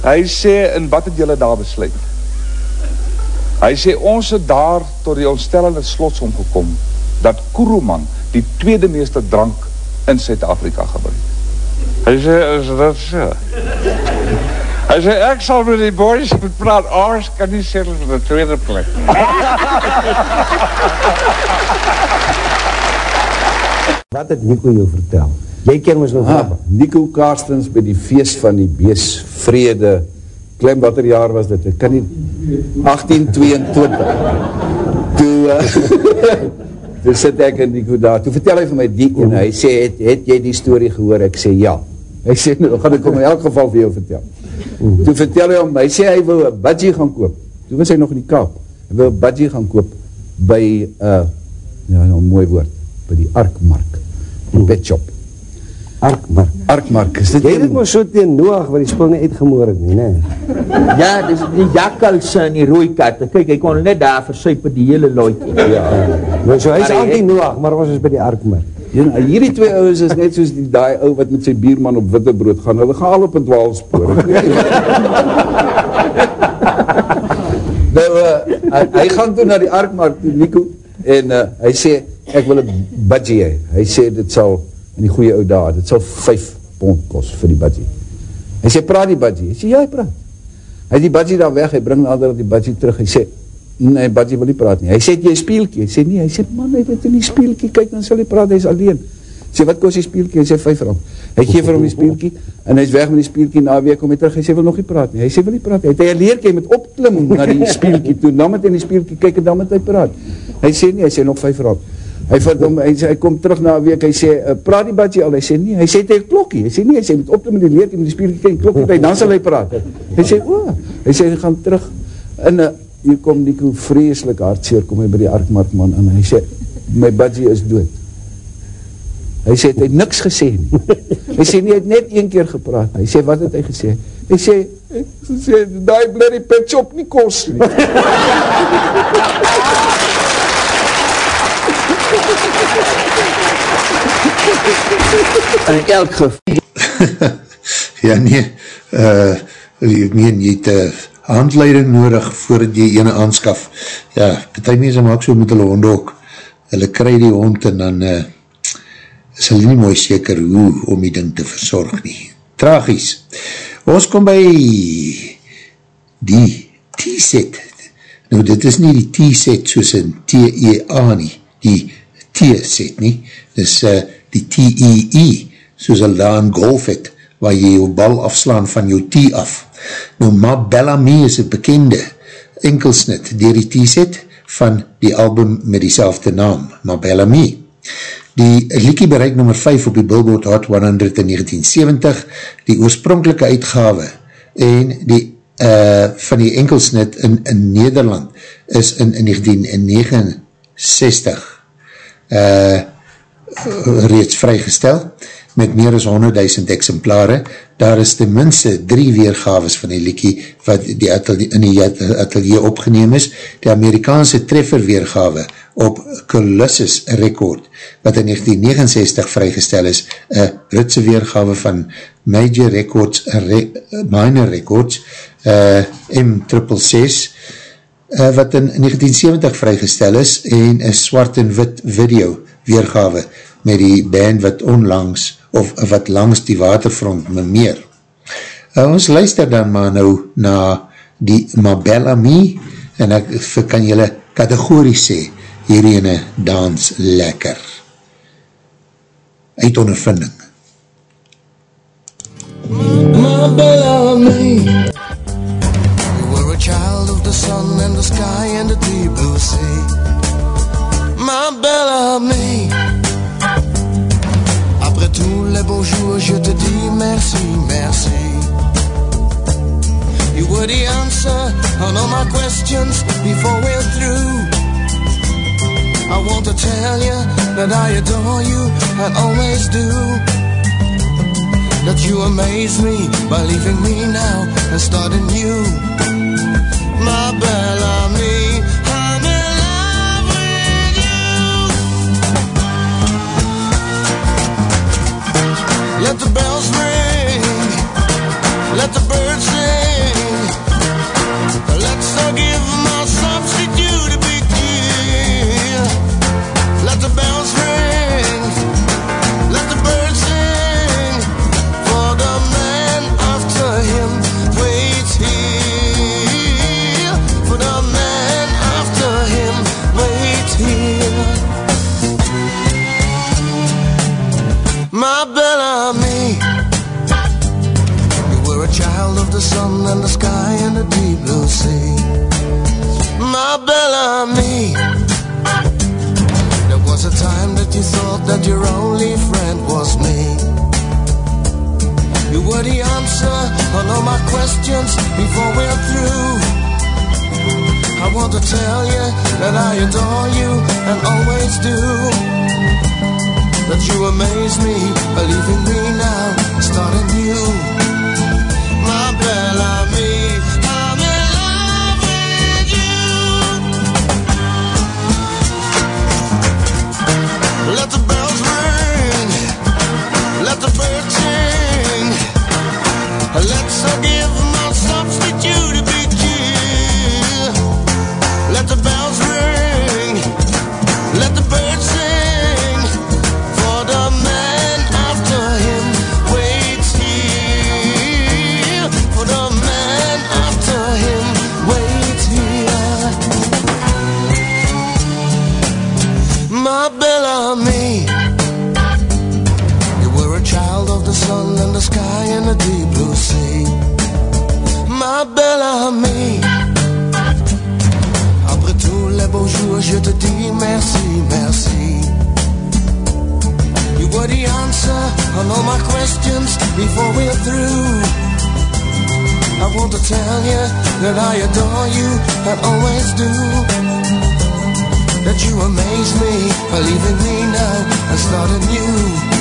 Hy sê, en wat het julle daar besluit? Hy sê, ons het daar tot die ontstellende slotsom gekom, dat Kuruman die tweede meeste drank in Suid-Afrika gebruik. Hy sê, is dit so? Hy sê, ek sal met die boys moet praat, ours kan nie sê vir die tweede plek. Wat het Nico jou vertel? Jy ken ons nog Ah, Nico Karstens by die feest van die bees vrede. Klein wat er jaar was dit, ek kan nie 1822 toe uh, toe sit ek en Nico daar, toe vertel hy vir my die en hy sê, het, het jy die story gehoor, ek sê ja, hy sê, nou gaan ek om in elk geval vir jou vertel toe vertel hy om, hy sê hy wil een budgie gaan koop, toe was hy nog in die kaap hy wil een budgie gaan koop by uh, ja, nou mooi woord by die Arkmark die petshop Arkmark. Arkmark, is dit Jy het maar so teen Noag wat die spul nie uitgemoor het nie, ne? Ja, dis die jakkalse en die rooi katte. Kyk, hy kon net daar versuip die hele loitjie. Ja. Nou so, hy is Maar anti het- Noag, maar ons is by die Arkmark. Ja, hierdie twee ouens is net soos die daai ou wat met sy bierman op witte brood gaan. Hulle gaan al op 'n dwaalspoor. nou uh, hy, hy gaan toe na die Arkmark toe Nico en uh, hy sê ek wil 'n budgie hê. Hy sê dit sal in die goeie ou dae, dit sal 5 pond kos vir die budgie. Hy sê praat die budgie. Hy sê ja, hy praat. Hy die budgie daar weg, hy bring nader die budgie terug. Hy sê nee, budgie wil nie praat nie. Hy sê jy 'n speeltjie? Hy sê nee, hy sê man, hy het in die speeltjie kyk dan sal hy praat, hy's alleen. Sê wat kos die speeltjie? Hy sê 5 rand. Hy gee vir hom die speeltjie en hy's weg met die speeltjie na week kom hy terug. Hy sê wil nog nie praat nie. Hy sê wil nie praat nie. Hy het hy 'n leertjie met opklim na die speeltjie toe. Dan moet hy in die speeltjie kyk en dan moet hy praat. Hy sê nee, hy sê nog 5 rand. Hy vat hom hy sê hy kom terug na 'n week. Hy sê uh, praat die budgie al. Hy sê nee. Hy sê hy 'n klokkie. Hy sê nee, hy sê met opklim met die leertjie met die speeltjie kyk klokkie by dan sal hy praat. Hy sê o. Hy sê hy gaan terug in 'n hier kom Nico vreeslik hartseer kom hy by die Arkmark man in. Hy sê my budgie is dood. Hy sê, hy het niks gesê nie. Hy sê, nie, hy het net een keer gepraat. Hy sê, wat het hy gesê? Hy sê, hy sê, die bloody pet shop nie kos nie. In elk geval. ja nee, uh, meen, jy het uh, handleiding nodig voordat jy ene aanskaf. Ja, betek mense maak so met hulle hond ook. Hulle kry die hond en dan uh, is hulle nie mooi seker hoe om die ding te verzorg nie. Tragies. Ons kom by die T-set. Nou dit is nie die T-set soos in T-E-A nie, die T-set nie. Dit is uh, die T-E-E, soos hulle daar in golf het, waar jy jou bal afslaan van jou T af. Nou, Ma Bellamy is het bekende enkelsnit dier die T-set van die album met die naam, Ma Bellamy. Die liekie bereik nummer 5 op die Billboard Hot 100 in 1970, die oorspronkelike uitgawe en die uh, van die enkelsnit in, in Nederland is in, in 1969 uh, reeds vrygestel met meer as 100.000 exemplare. Daar is ten minste drie weergaves van die liekie wat die atelier, in die atelier opgeneem is. Die Amerikaanse treffer weergave op Colossus Record wat in 1969 vrygestel is, een Britse weergave van Major Records, re, Minor Records, uh, M666, uh, wat in 1970 vrygestel is en een swart en wit video weergawe met die band wat onlangs of wat langs die waterfront me meer. Uh, ons luister dan maar nou na die Mabella Me en ek kan julle kategorie sê hierdie ene dans lekker. Uit ondervinding. Mabella Me You were a child of the sun and the sky and the deep blue sea Mabella Me Après tous les beaux jours je te dis merci, merci. You were the answer on all my questions before we're through I want to tell you that I adore you and always do. That you amaze me by leaving me now and starting new. My Bellamy, Let the bells ring, let the birds sing. Let's all give answer on all my questions before we're through. I want to tell you that I adore you and always do. That you amaze me, believing me now, starting new. All give my on all my questions before we're through. I want to tell you that I adore you, I always do. That you amaze me by leaving me now and starting new.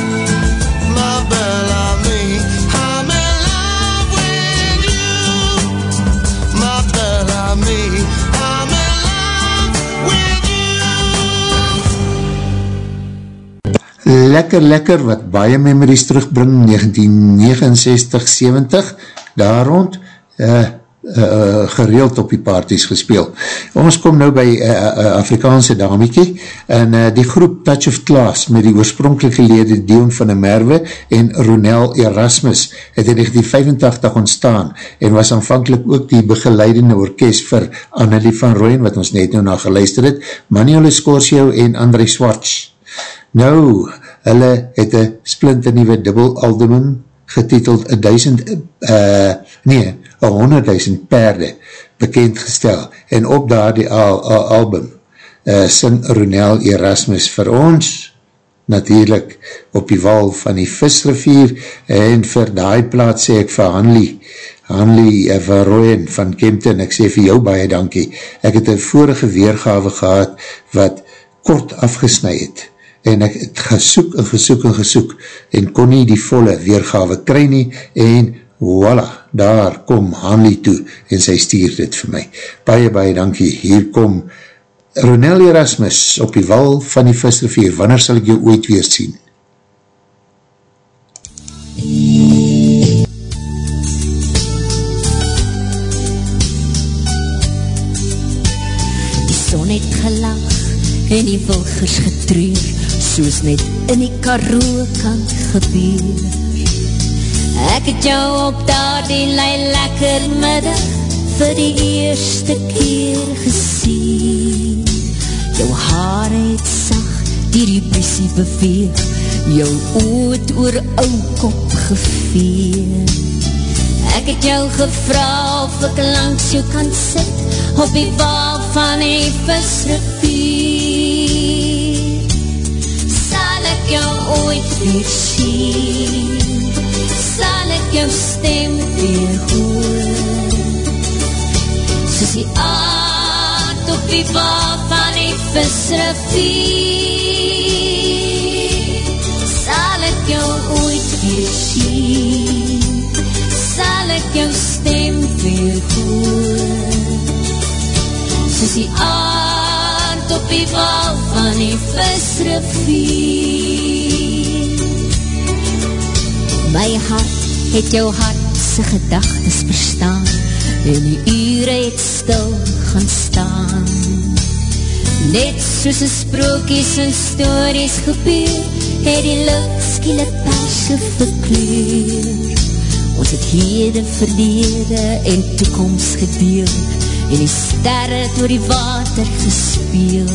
Lekker, lekker, wat baie memories terugbring, 1969, 70, daar rond, uh, uh, gereeld op die parties gespeel. Ons kom nou by uh, uh, Afrikaanse damiekie, en uh, die groep Touch of Class, met die oorspronkelike lede Dion van der Merwe en Ronel Erasmus, het in 1985 ontstaan, en was aanvankelijk ook die begeleidende orkest vir Annelie van Rooyen, wat ons net nou na geluister het, Manuel Escorcio en André Swartz. Nou, hulle het een splinter nieuwe dubbel album getiteld A Duisend, uh, nee, A Honderdduisend Perde bekendgestel en op daar die al, al album uh, sing Ronel Erasmus vir ons natuurlijk op die wal van die visrivier en vir die plaats sê ek vir Hanlie Hanlie uh, van Rooyen van Kempton, ek sê vir jou baie dankie. Ek het een vorige weergave gehad wat kort afgesnui het en ek het gesoek en gesoek en gesoek en kon nie die volle weergave kry nie en voila, daar kom Hanlie toe en sy stuur dit vir my. Baie, baie dankie. Hier kom Ronel Erasmus op die wal van die visrivier. Wanneer sal ek jou ooit weer sien? en die wilgers getreur, soos net in die karoo kan gebeur. Ek het jou op daar die lei lekker middag vir die eerste keer gesien. Jou haar het sag, die die brisie beweeg, jou oot oor ou kop geveer. Ek het jou gevra of ek langs jou kan sit, op die bal van die visrivier. Ooit weer sien, sal ek jou stem weer hoor. Soos die aard op die bal van die visrivier, sal ek jou ooit weer sien, sal ek jou stem weer hoor. Soos die aard op die wal van die visrivier. My hart het jou hartse gedagtes verstaan en die ure het stil gaan staan. Net soos die sprookies en stories gebeur, het die lucht skielik perse verkleur. Ons het heden, verlede en toekomst gedeel en die sterre door die water gespeel.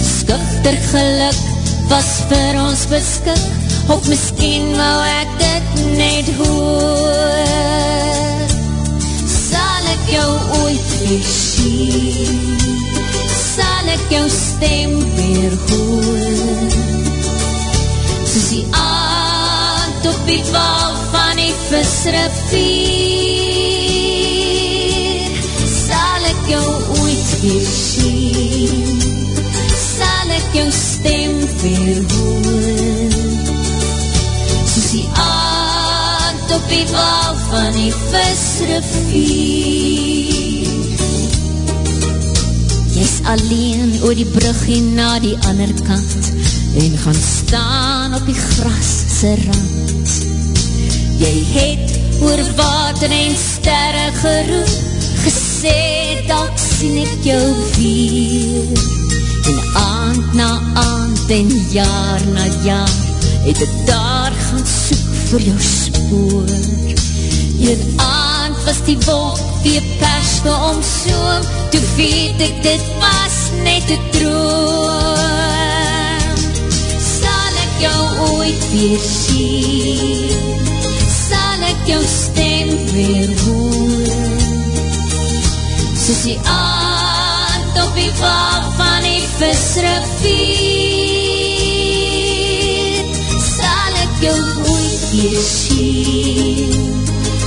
Skufter geluk was vir ons beskik, of miskien wou ek dit net hoor. Sal ek jou ooit weer sien, sal ek jou stem weer hoor. Soos die aand op die wal van die visrivier, sal ek jou ooit weer sien, sal ek jou stem weer hoor. Die aand op die wal van die visrivier. Jy's alleen oor die brug en na die ander kant en gaan staan op die gras se rand. Jy het oor water en sterre geroep, gesê dalk sien ek jou weer. En aand na aand en jaar na jaar, het ek daar gaan soek vir jou spoor. Een aand was die wolk weer perske omsoom, toe weet ek dit was net een droom. Sal ek jou ooit weer sien, sal ek jou stem weer hoor. Soos die aand op die wal van die visrivier, weer sien,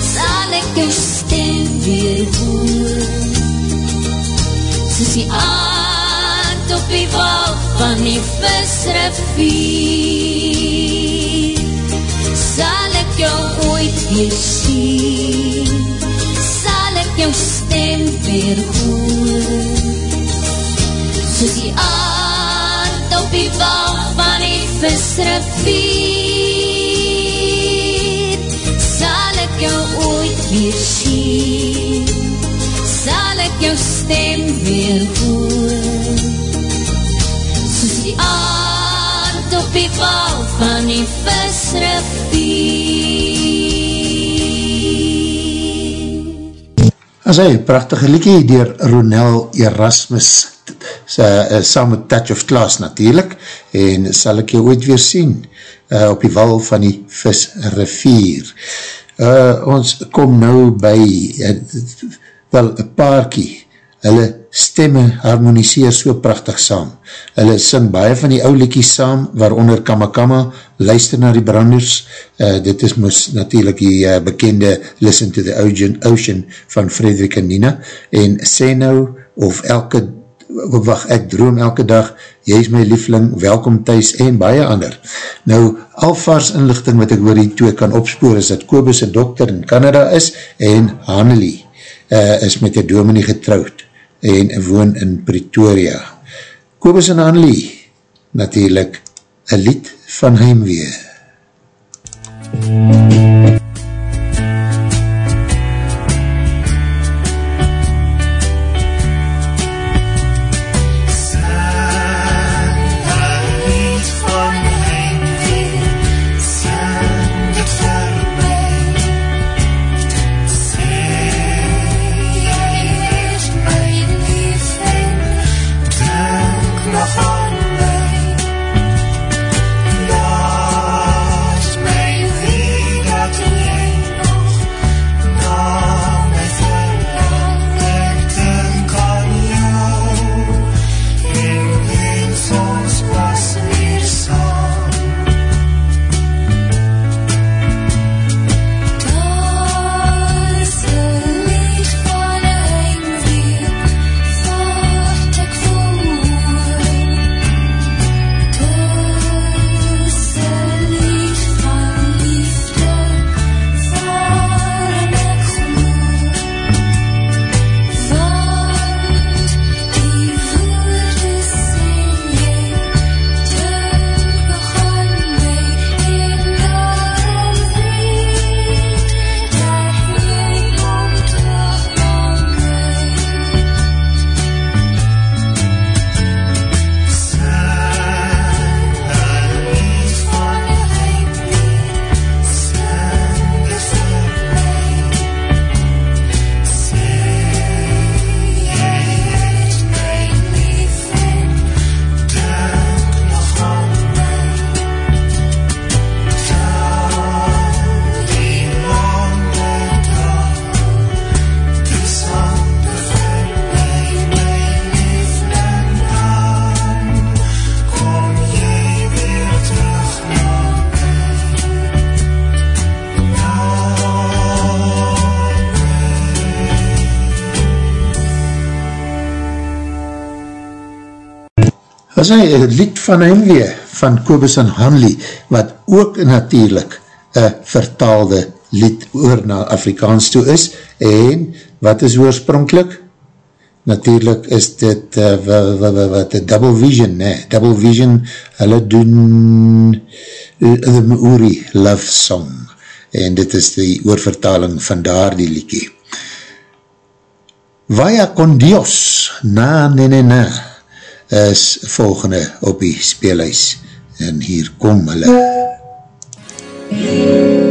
sal ek jou stem weer hoor. Soos die aand op die wal van die visrivier, sal ek jou ooit weer sien, sal ek jou stem weer hoor. Soos die aand op die wal van die visrivier, jou ooit weer sien, sal ek jou stem weer hoor. Soos die aand op die wal van die visrivier. As hy, prachtige liekie dier Ronel Erasmus, uh, saam met Touch of Class natuurlijk, en sal ek jou ooit weer sien, uh, op die wal van die vis rivier. Uh, ons kom nou by, uh, wel, een paarkie, hulle stemme harmoniseer so prachtig saam. Hulle sing baie van die ou liekies saam, waaronder Kamakama, luister na die branders, uh, dit is moes natuurlijk die uh, bekende Listen to the Ocean, Ocean van Frederik en Nina, en sê nou, of elke, wacht, ek droom elke dag, jy is my liefling, welkom thuis, en baie ander. Nou, alvars inlichting wat ek oor die twee kan opspoor, is dat Kobus een dokter in Canada is, en Hanelie uh, is met die dominee getrouwd, en woon in Pretoria. Kobus en Annelie, natuurlijk, een lied van heimwee. Was hy een lied van hem weer, van Kobus en Hanley, wat ook natuurlijk een vertaalde lied oor na Afrikaans toe is, en wat is oorspronkelijk? Natuurlijk is dit uh, wat, wat, wat, Double Vision, nee, Double Vision, hulle doen The Maori Love Song, en dit is die oorvertaling van daar die liedje. Vaya con Dios, na ne ne na, is volgende op die speelhuis, en hier kom hulle. I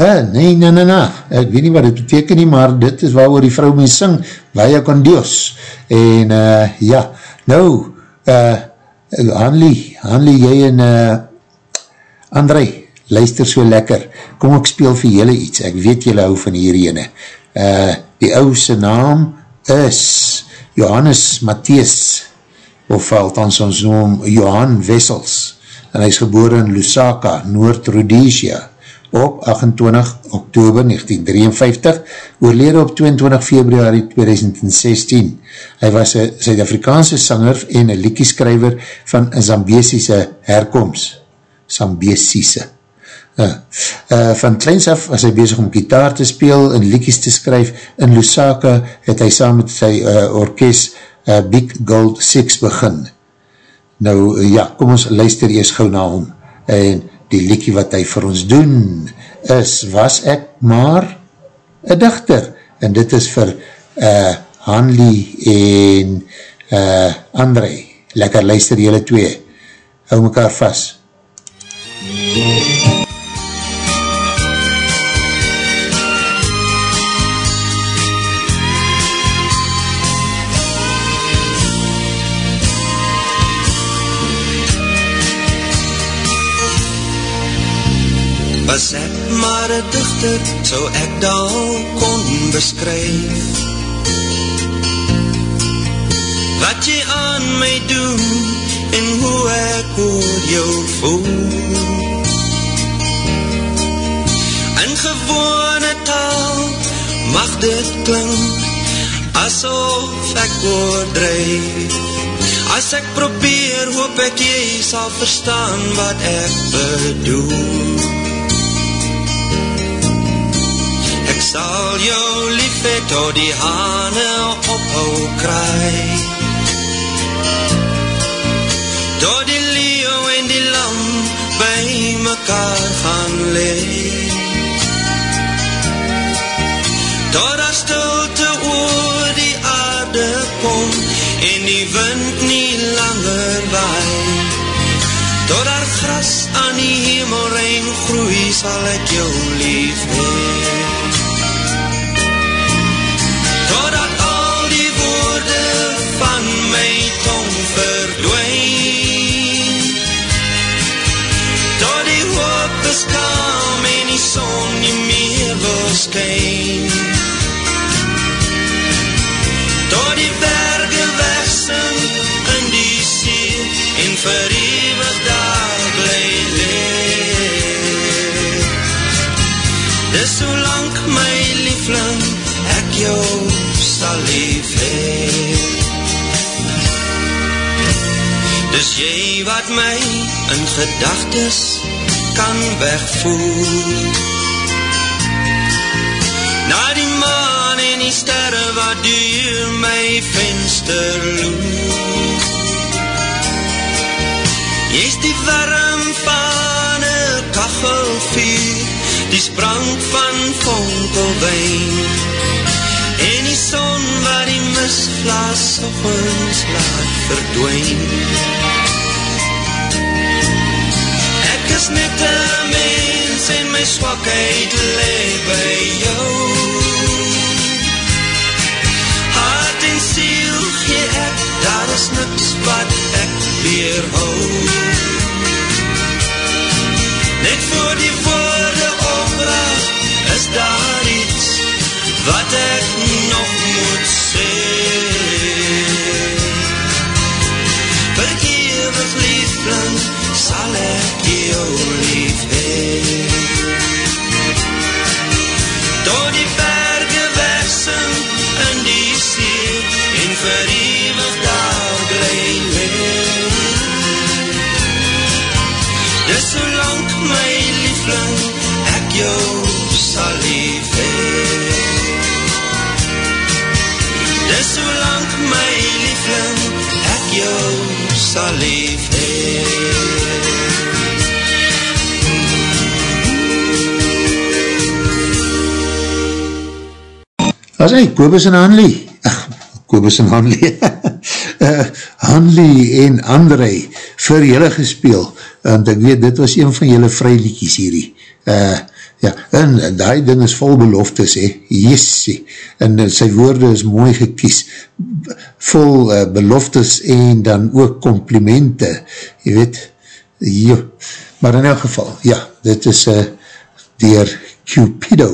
uh, nee, nee, nee, nee, ek weet nie wat dit beteken nie, maar dit is waar die vrou mee sing, Vaya con Dios, en uh, ja, nou, uh, Hanlie, Hanlie, jy en uh, André, luister so lekker, kom ek speel vir julle iets, ek weet julle hou van hierhene, uh, die ouse naam is Johannes Matthies, of althans ons noem Johan Wessels, en hy is geboren in Lusaka, Noord-Rhodesia, op 28 oktober 1953, oorlede op 22 februari 2016. Hy was een Zuid-Afrikaanse sanger en een liekieskrijver van Zambesiese herkomst. Zambesiese. Uh, uh, van kleins af was hy bezig om gitaar te speel en liekies te skryf. In Lusaka het hy saam met sy uh, orkest uh, Big Gold Six begin. Nou ja, kom ons luister eers gauw na hom. En die liekie wat hy vir ons doen is, was ek maar een dichter. En dit is vir uh, Hanlie en uh, André. Lekker luister jylle twee. Hou mekaar vast. Was ek maar een dichter, so ek dan kon beskryf. Wat jy aan my doen, en hoe ek oor jou voel. In gewone taal, mag dit klink, asof ek oordrijf. As ek probeer, hoop ek jy sal verstaan wat ek bedoel. Jou lief het tot die hane ophou kraai. Tot die leeuw en die lam by mekaar gaan leef. Tot daar stilte oor die aarde kom en die wind nie langer waai. Tot daar gras aan die hemelrein groei, sal ek jou lief hee. Skyn. Tot die berge wegsink in die see en vir eeuwig daar bly leef. Dis so lang my liefling, ek jou sal lief hee. Dis jy wat my in gedagtes kan wegvoer. Na die maan en die sterre wat duur my venster loer. Jy's die warm van een kachelvuur, die sprang van vonkelwijn. En die son wat die misvlaas op ons laat verdwijn. Ek is net een mens en my swakheid leef by jou. Hart en siel gee ek, daar is niks wat ek weerhou. Net voor die woorde opdraag is daar iets wat ek nog moet sê. Vergewig liefling, sal ek jou lief As hy, Kobus en Hanlie, ach, Kobus en Hanlie, uh, Hanlie en André, vir julle gespeel, want ek weet, dit was een van julle vryliekies hierdie. Uh, ja, en, en die ding is vol beloftes, he, jessie, en uh, sy woorde is mooi gekies, vol uh, beloftes en dan ook complimente, jy weet, jo, maar in elk geval, ja, dit is uh, dier Cupido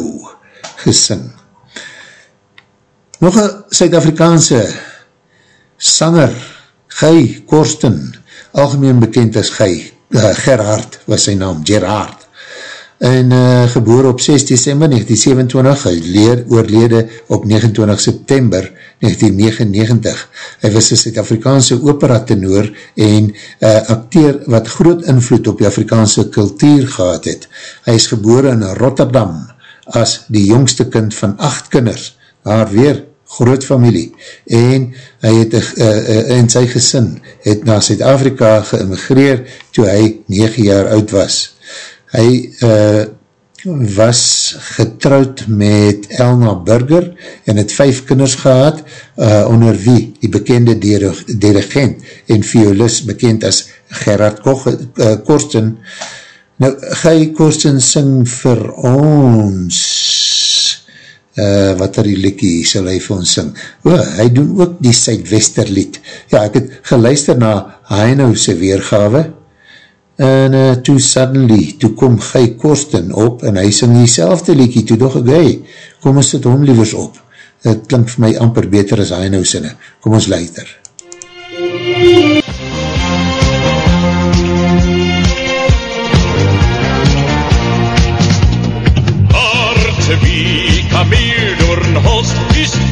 gesing. Nog een Suid-Afrikaanse sanger, Guy Korsten, algemeen bekend as Guy, uh, Gerhard was sy naam, Gerhard, en uh, geboor op 6 december 1927, hy leer oorlede op 29 september 1999. Hy was een Suid-Afrikaanse opera tenor en uh, acteer wat groot invloed op die Afrikaanse kultuur gehad het. Hy is geboor in Rotterdam as die jongste kind van acht kinders, haar weer groot familie en hy het uh, uh, en sy gesin het na Zuid-Afrika geïmmigreer toe hy 9 jaar oud was. Hy uh, was getrouwd met Elna Burger en het vijf kinders gehad uh, onder wie die bekende dirigent en violist bekend as Gerard Koch, uh, Korsten nou Guy Korsten sing vir ons uh, wat er die likkie sal hy vir ons sing. O, hy doen ook die Zuidwesterlied. Ja, ek het geluister na Heino se weergawe en uh, toe suddenly, toe kom Guy Korsten op, en hy sing die selfde liekie, toe doch ek, hey, kom ons sit hom liewers op, het klink vir my amper beter as hy nou sinne, kom ons luister. Harte meer door een holst is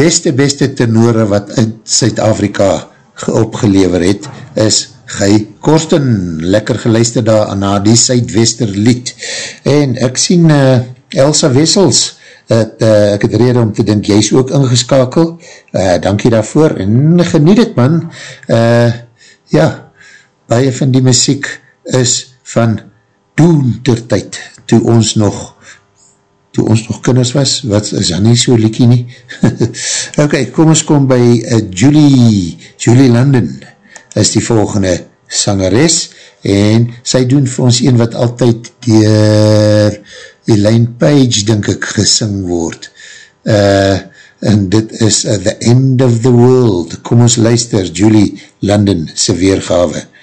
beste, beste tenore wat in Suid-Afrika ge- opgelever het, is Guy Korsten. Lekker geluister daar na die Suidwester lied. En ek sien uh, Elsa Wessels, het, uh, ek het rede om te dink, jy is ook ingeskakel. Uh, dankie daarvoor en geniet het man. Uh, ja, baie van die muziek is van toen ter tyd, toe ons nog toe ons nog kinders was, wat is dan nie so liekie nie? ok, kom ons kom by uh, Julie, Julie London is die volgende sangeres en sy doen vir ons een wat altyd dier Elaine Page, denk ek, gesing word. Uh, en dit is uh, The End of the World. Kom ons luister, Julie London, sy weergave. Why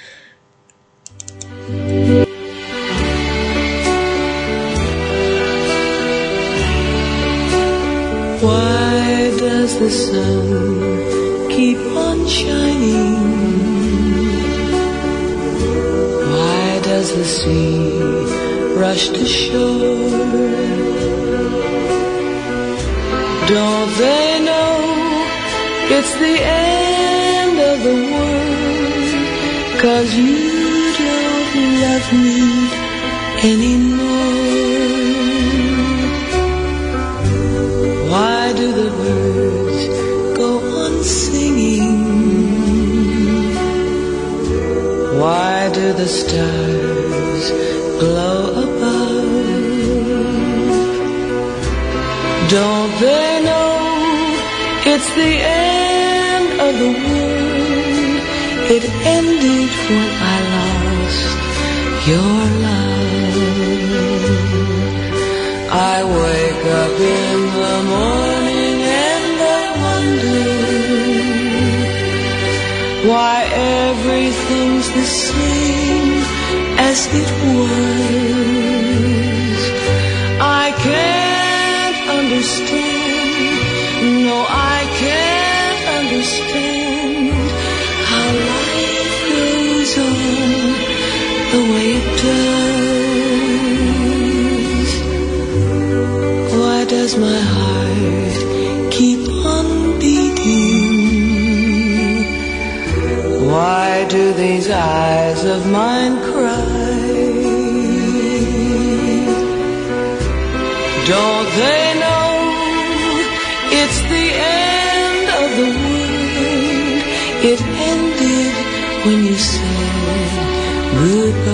the sun keep on shining? Why does the sea rush to shore? Don't they know it's the end of the world? Cause you don't love me anymore. the stars glow above. Don't they know it's the end of the world? It ended when I lost your love. I wake up in the morning and I wonder why everything's the same as it was. I can't understand, no, I can't understand how life goes on the way it does. Why does my heart keep on beating? Why do these eyes of mine cry? Don't they know it's the end of the world? It ended when you said goodbye.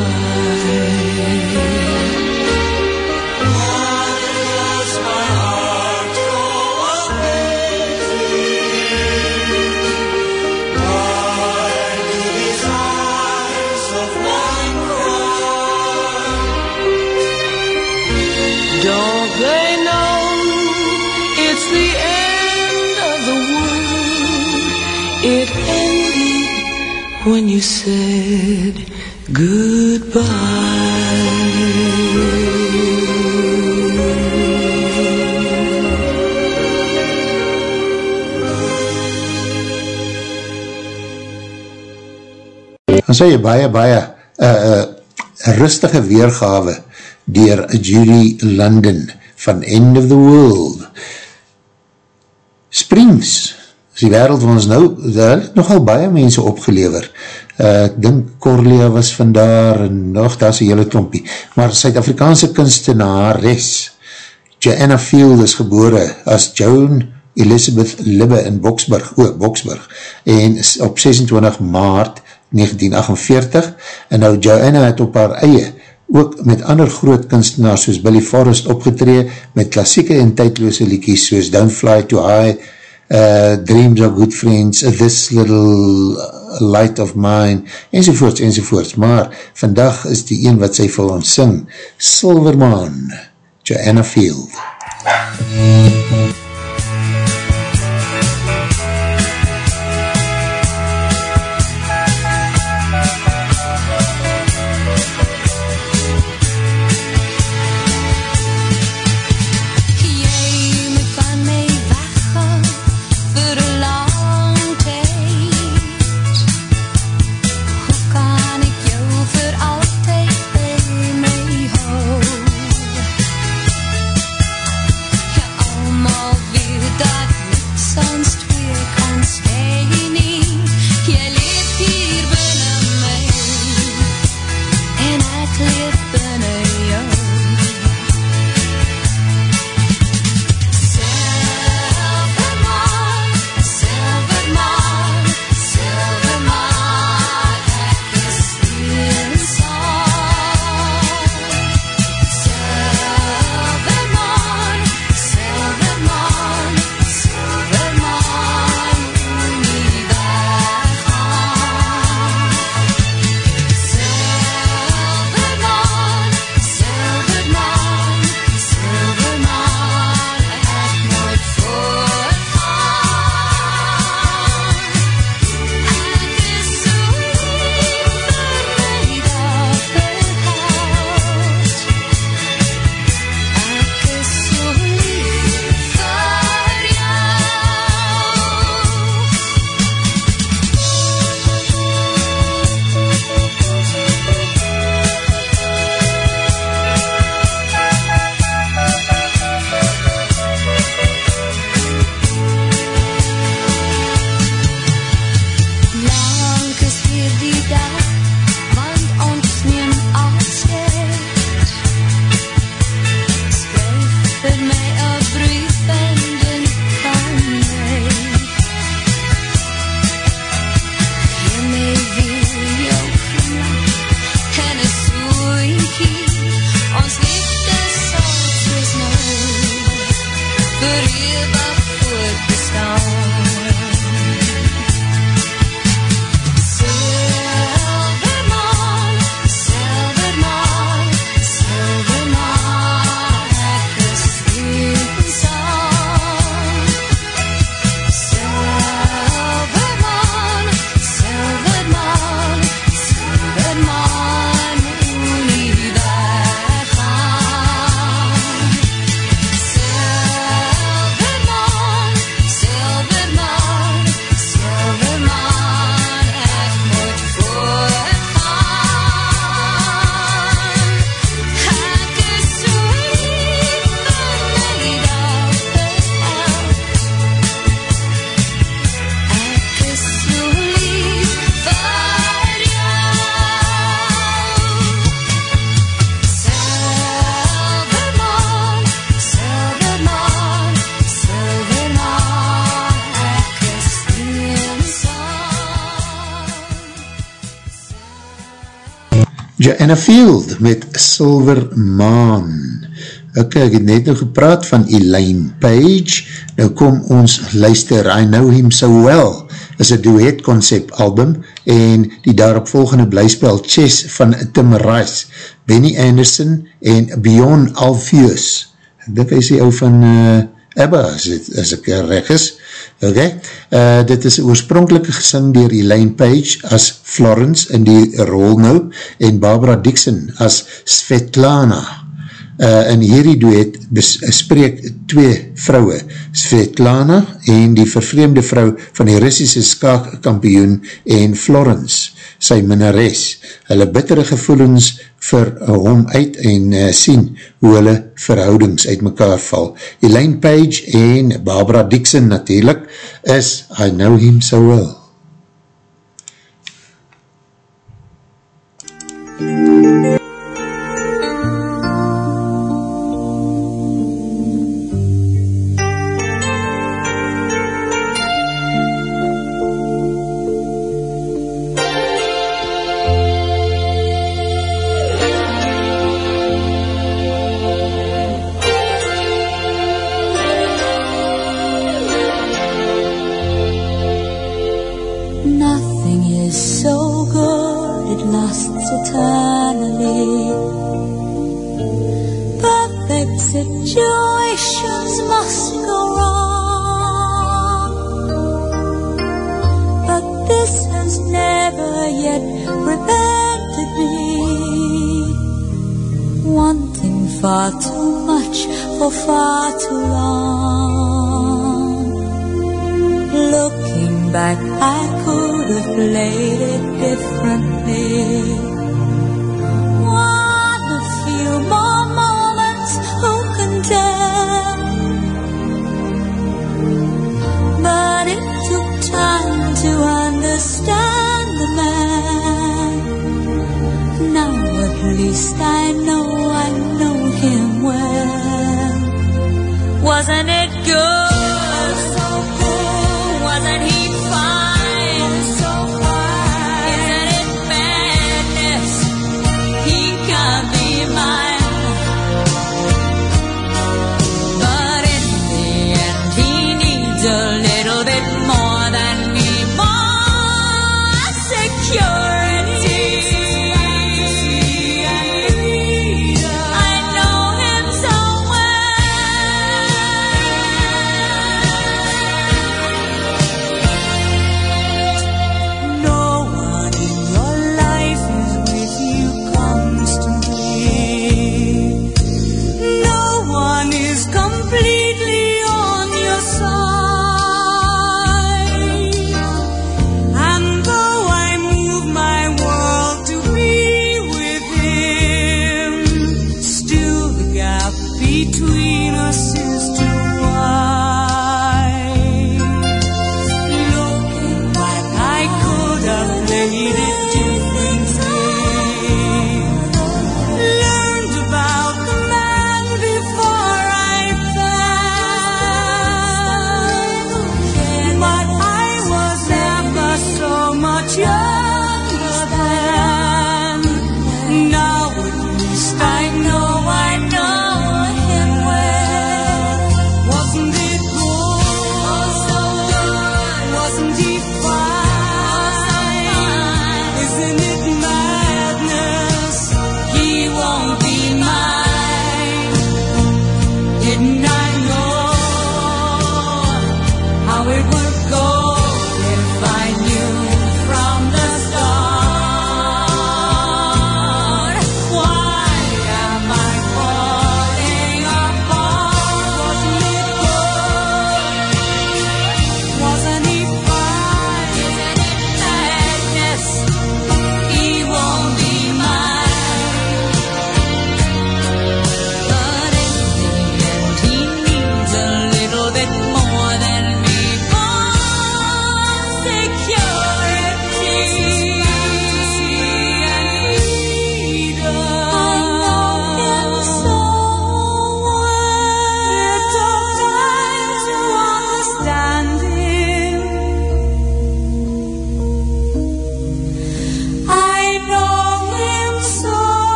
When you said goodbye. Dan sê jy baie, baie uh, uh, rustige weergawe dier Judy London van End of the World. Springs, is die wereld van ons nou, daar het nogal baie mense opgelever. Uh, ek dink Corlea was vandaar en nog, daar is een hele klompie. Maar Suid-Afrikaanse kunstenares, Joanna Field is gebore as Joan Elizabeth Libbe in Boksburg, o, Boksburg, en op 26 maart 1948, en nou Joanna het op haar eie ook met ander groot kunstenaars soos Billy Forrest opgetree met klassieke en tydloose liekies soos Don't Fly Too High, uh, Dreams Are Good Friends, This Little Light of Mine, enzovoorts, enzovoorts. Maar vandag is die een wat sy vir ons sing, Silverman, Joanna Field. Jy Joanna Field met Silver Maan. Ok, ek het net nog gepraat van Elaine Page. Nou kom ons luister, I Know Him So Well is een duet concept album en die daaropvolgende blyspel Chess van Tim Rice, Benny Anderson en Bjorn Alpheus. Ek dink hy is die ou van uh, Abba, as, het, as ek reg is. Ok, uh, dit is oorspronkelijke gesing dier Elaine Page as Florence in die rol nou en Barbara Dixon as Svetlana. Uh, in hierdie duet bespreek twee vrouwe, Svetlana en die vervreemde vrou van die Russische skaakkampioen en Florence, sy minnares. Hulle bittere gevoelens vir hom uit en uh, sien hoe hulle verhoudings uit mekaar val. Elaine Page en Barbara Dixon natuurlijk is I Know Him So Well. Thank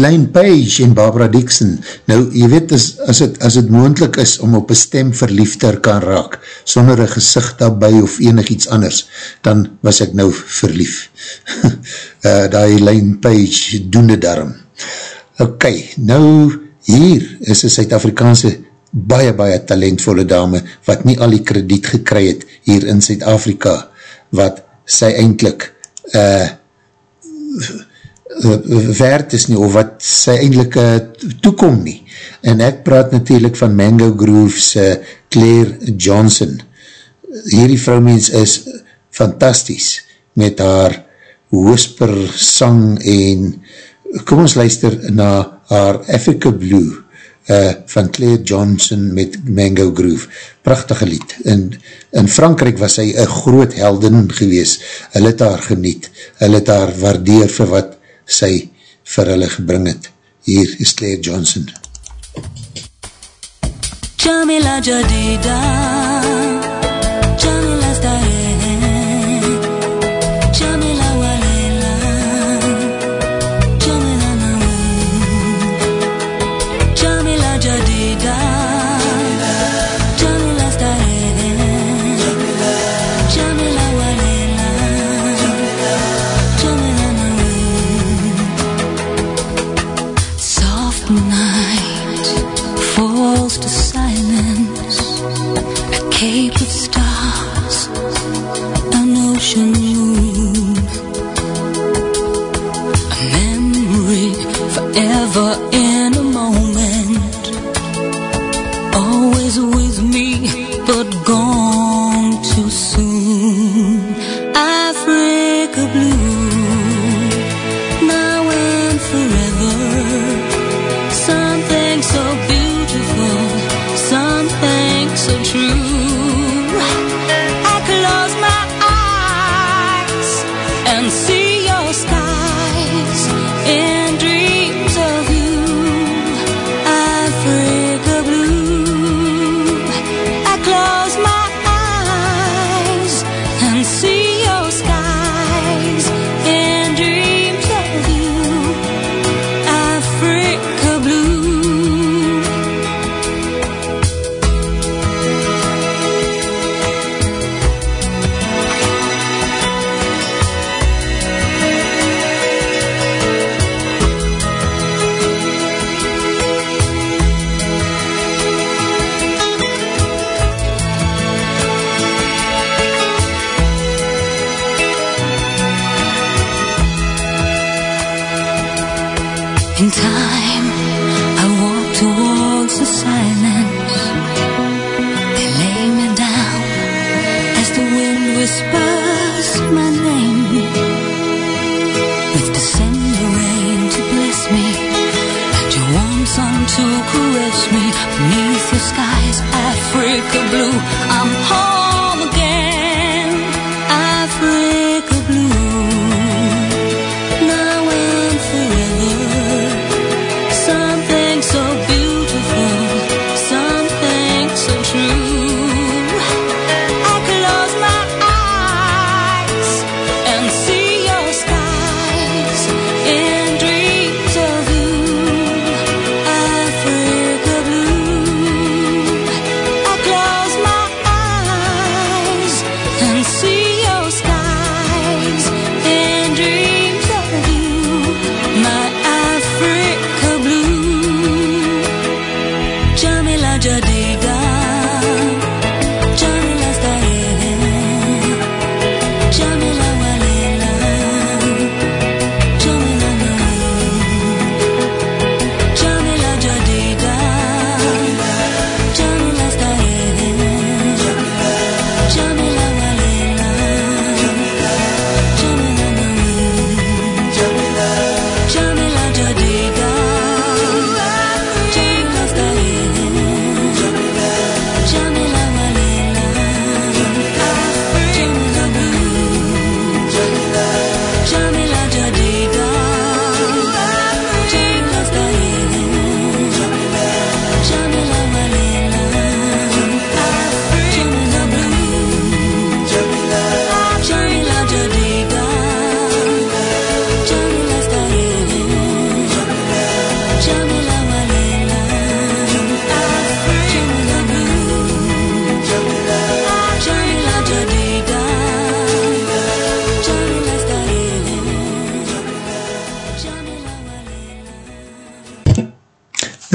Elaine Page en Barbara Dixon. Nou, jy weet, as, as, het, as het moendlik is om op een stem verliefder kan raak, sonder een gezicht daarby of enig iets anders, dan was ek nou verlief. uh, Daar Elaine Page doen het daarom. Ok, nou hier is een Suid-Afrikaanse baie, baie talentvolle dame, wat nie al die krediet gekry het hier in Suid-Afrika, wat sy eindelijk uh, werd is nie, of wat sy eindelijk uh, toekom nie. En ek praat natuurlijk van Mango Groove's uh, Claire Johnson. Hierdie vrouwmens is fantastisch met haar whisper sang en kom ons luister na haar Africa Blue uh, van Claire Johnson met Mango Groove. Prachtige lied. In, in Frankrijk was sy een groot helden gewees. Hulle het haar geniet. Hulle het haar waardeer vir wat sy vir hulle gebring het. Hier is Claire Johnson. Jamila Jadida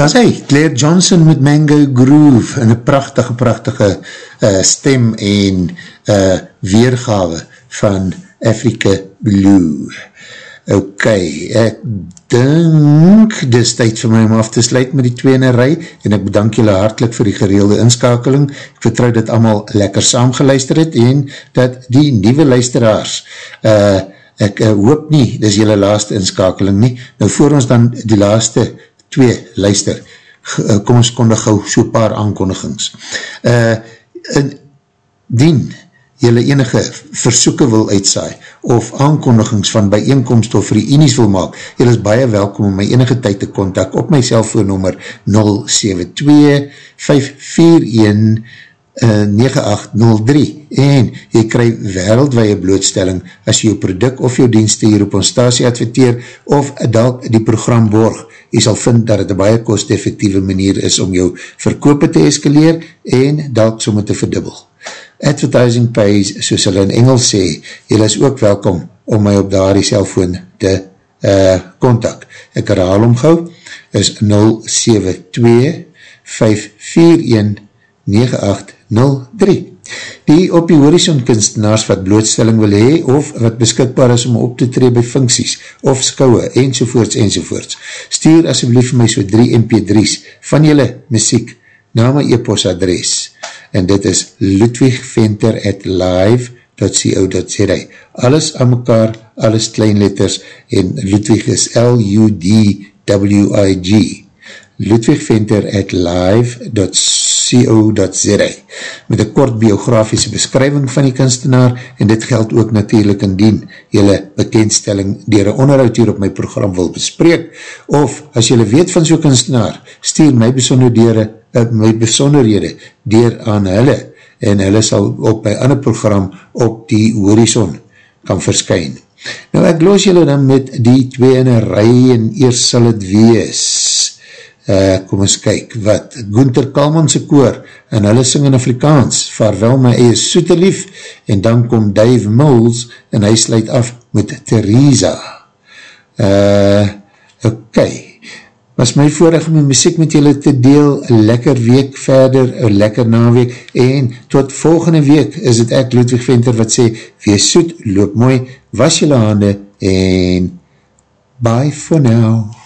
Is hy, Claire Johnson met Mango Groove in een prachtige, prachtige uh, stem en uh, weergave van Africa Blue. Ok, ek dink dis tyd vir my om af te sluit met die tweene rij en ek bedank julle hartelijk vir die gereelde inskakeling. Ek vertrouw dat allemaal lekker saamgeluister het en dat die nieuwe luisteraars, uh, ek uh, hoop nie, dis julle laaste inskakeling nie, nou voor ons dan die laaste twee luister, uh, kom ons kondig gauw so paar aankondigings. Uh, in dien, jylle enige versoeken wil uitsaai, of aankondigings van bijeenkomst of reenies wil maak, jylle is baie welkom om my enige tyd te kontak op my cellfoonnummer uh, 9803 en jy krij wereldwaie blootstelling as jy jou product of jou dienste hier op ons stasie adverteer of dalk die program borg. Jy sal vind dat het een baie kost-effectieve manier is om jou verkope te eskaleer en dalk somme te verdubbel. Advertising pays, soos hulle in Engels sê, jy is ook welkom om my op daar die cellfoon te eh, contact. Uh, Ek herhaal omgou, is 072 541 98 03. Die op die horizon kunstenaars wat blootstelling wil hee of wat beskikbaar is om op te tree by funksies of skouwe enzovoorts enzovoorts. Stuur asjeblief my so 3 mp3's van julle muziek na my e-post adres en dit is ludwigventer at live.co.za Alles aan mekaar, alles kleinletters en Ludwig is L-U-D-W-I-G Ludwigventer at live.co.za met een kort biografische beskrywing van die kunstenaar en dit geld ook natuurlijk indien jylle bekendstelling dier een onderhoud hier op my program wil bespreek of as jylle weet van so'n kunstenaar stuur my besonderdere uh, my besonderhede dier aan hulle en hulle sal op my ander program op die horizon kan verskyn. Nou ek los julle dan met die twee in een rij en eers sal het wees. Uh, kom ons kyk wat Gunther Kalmanse koor en hulle sing in Afrikaans vaarwel my eie soete lief en dan kom Dave Mills en hy sluit af met Theresa. Uh, ok, was my om die muziek met julle te deel, lekker week verder, een lekker naweek, en tot volgende week is het ek Ludwig Venter wat sê, wees soet, loop mooi, was julle hande, en bye for now.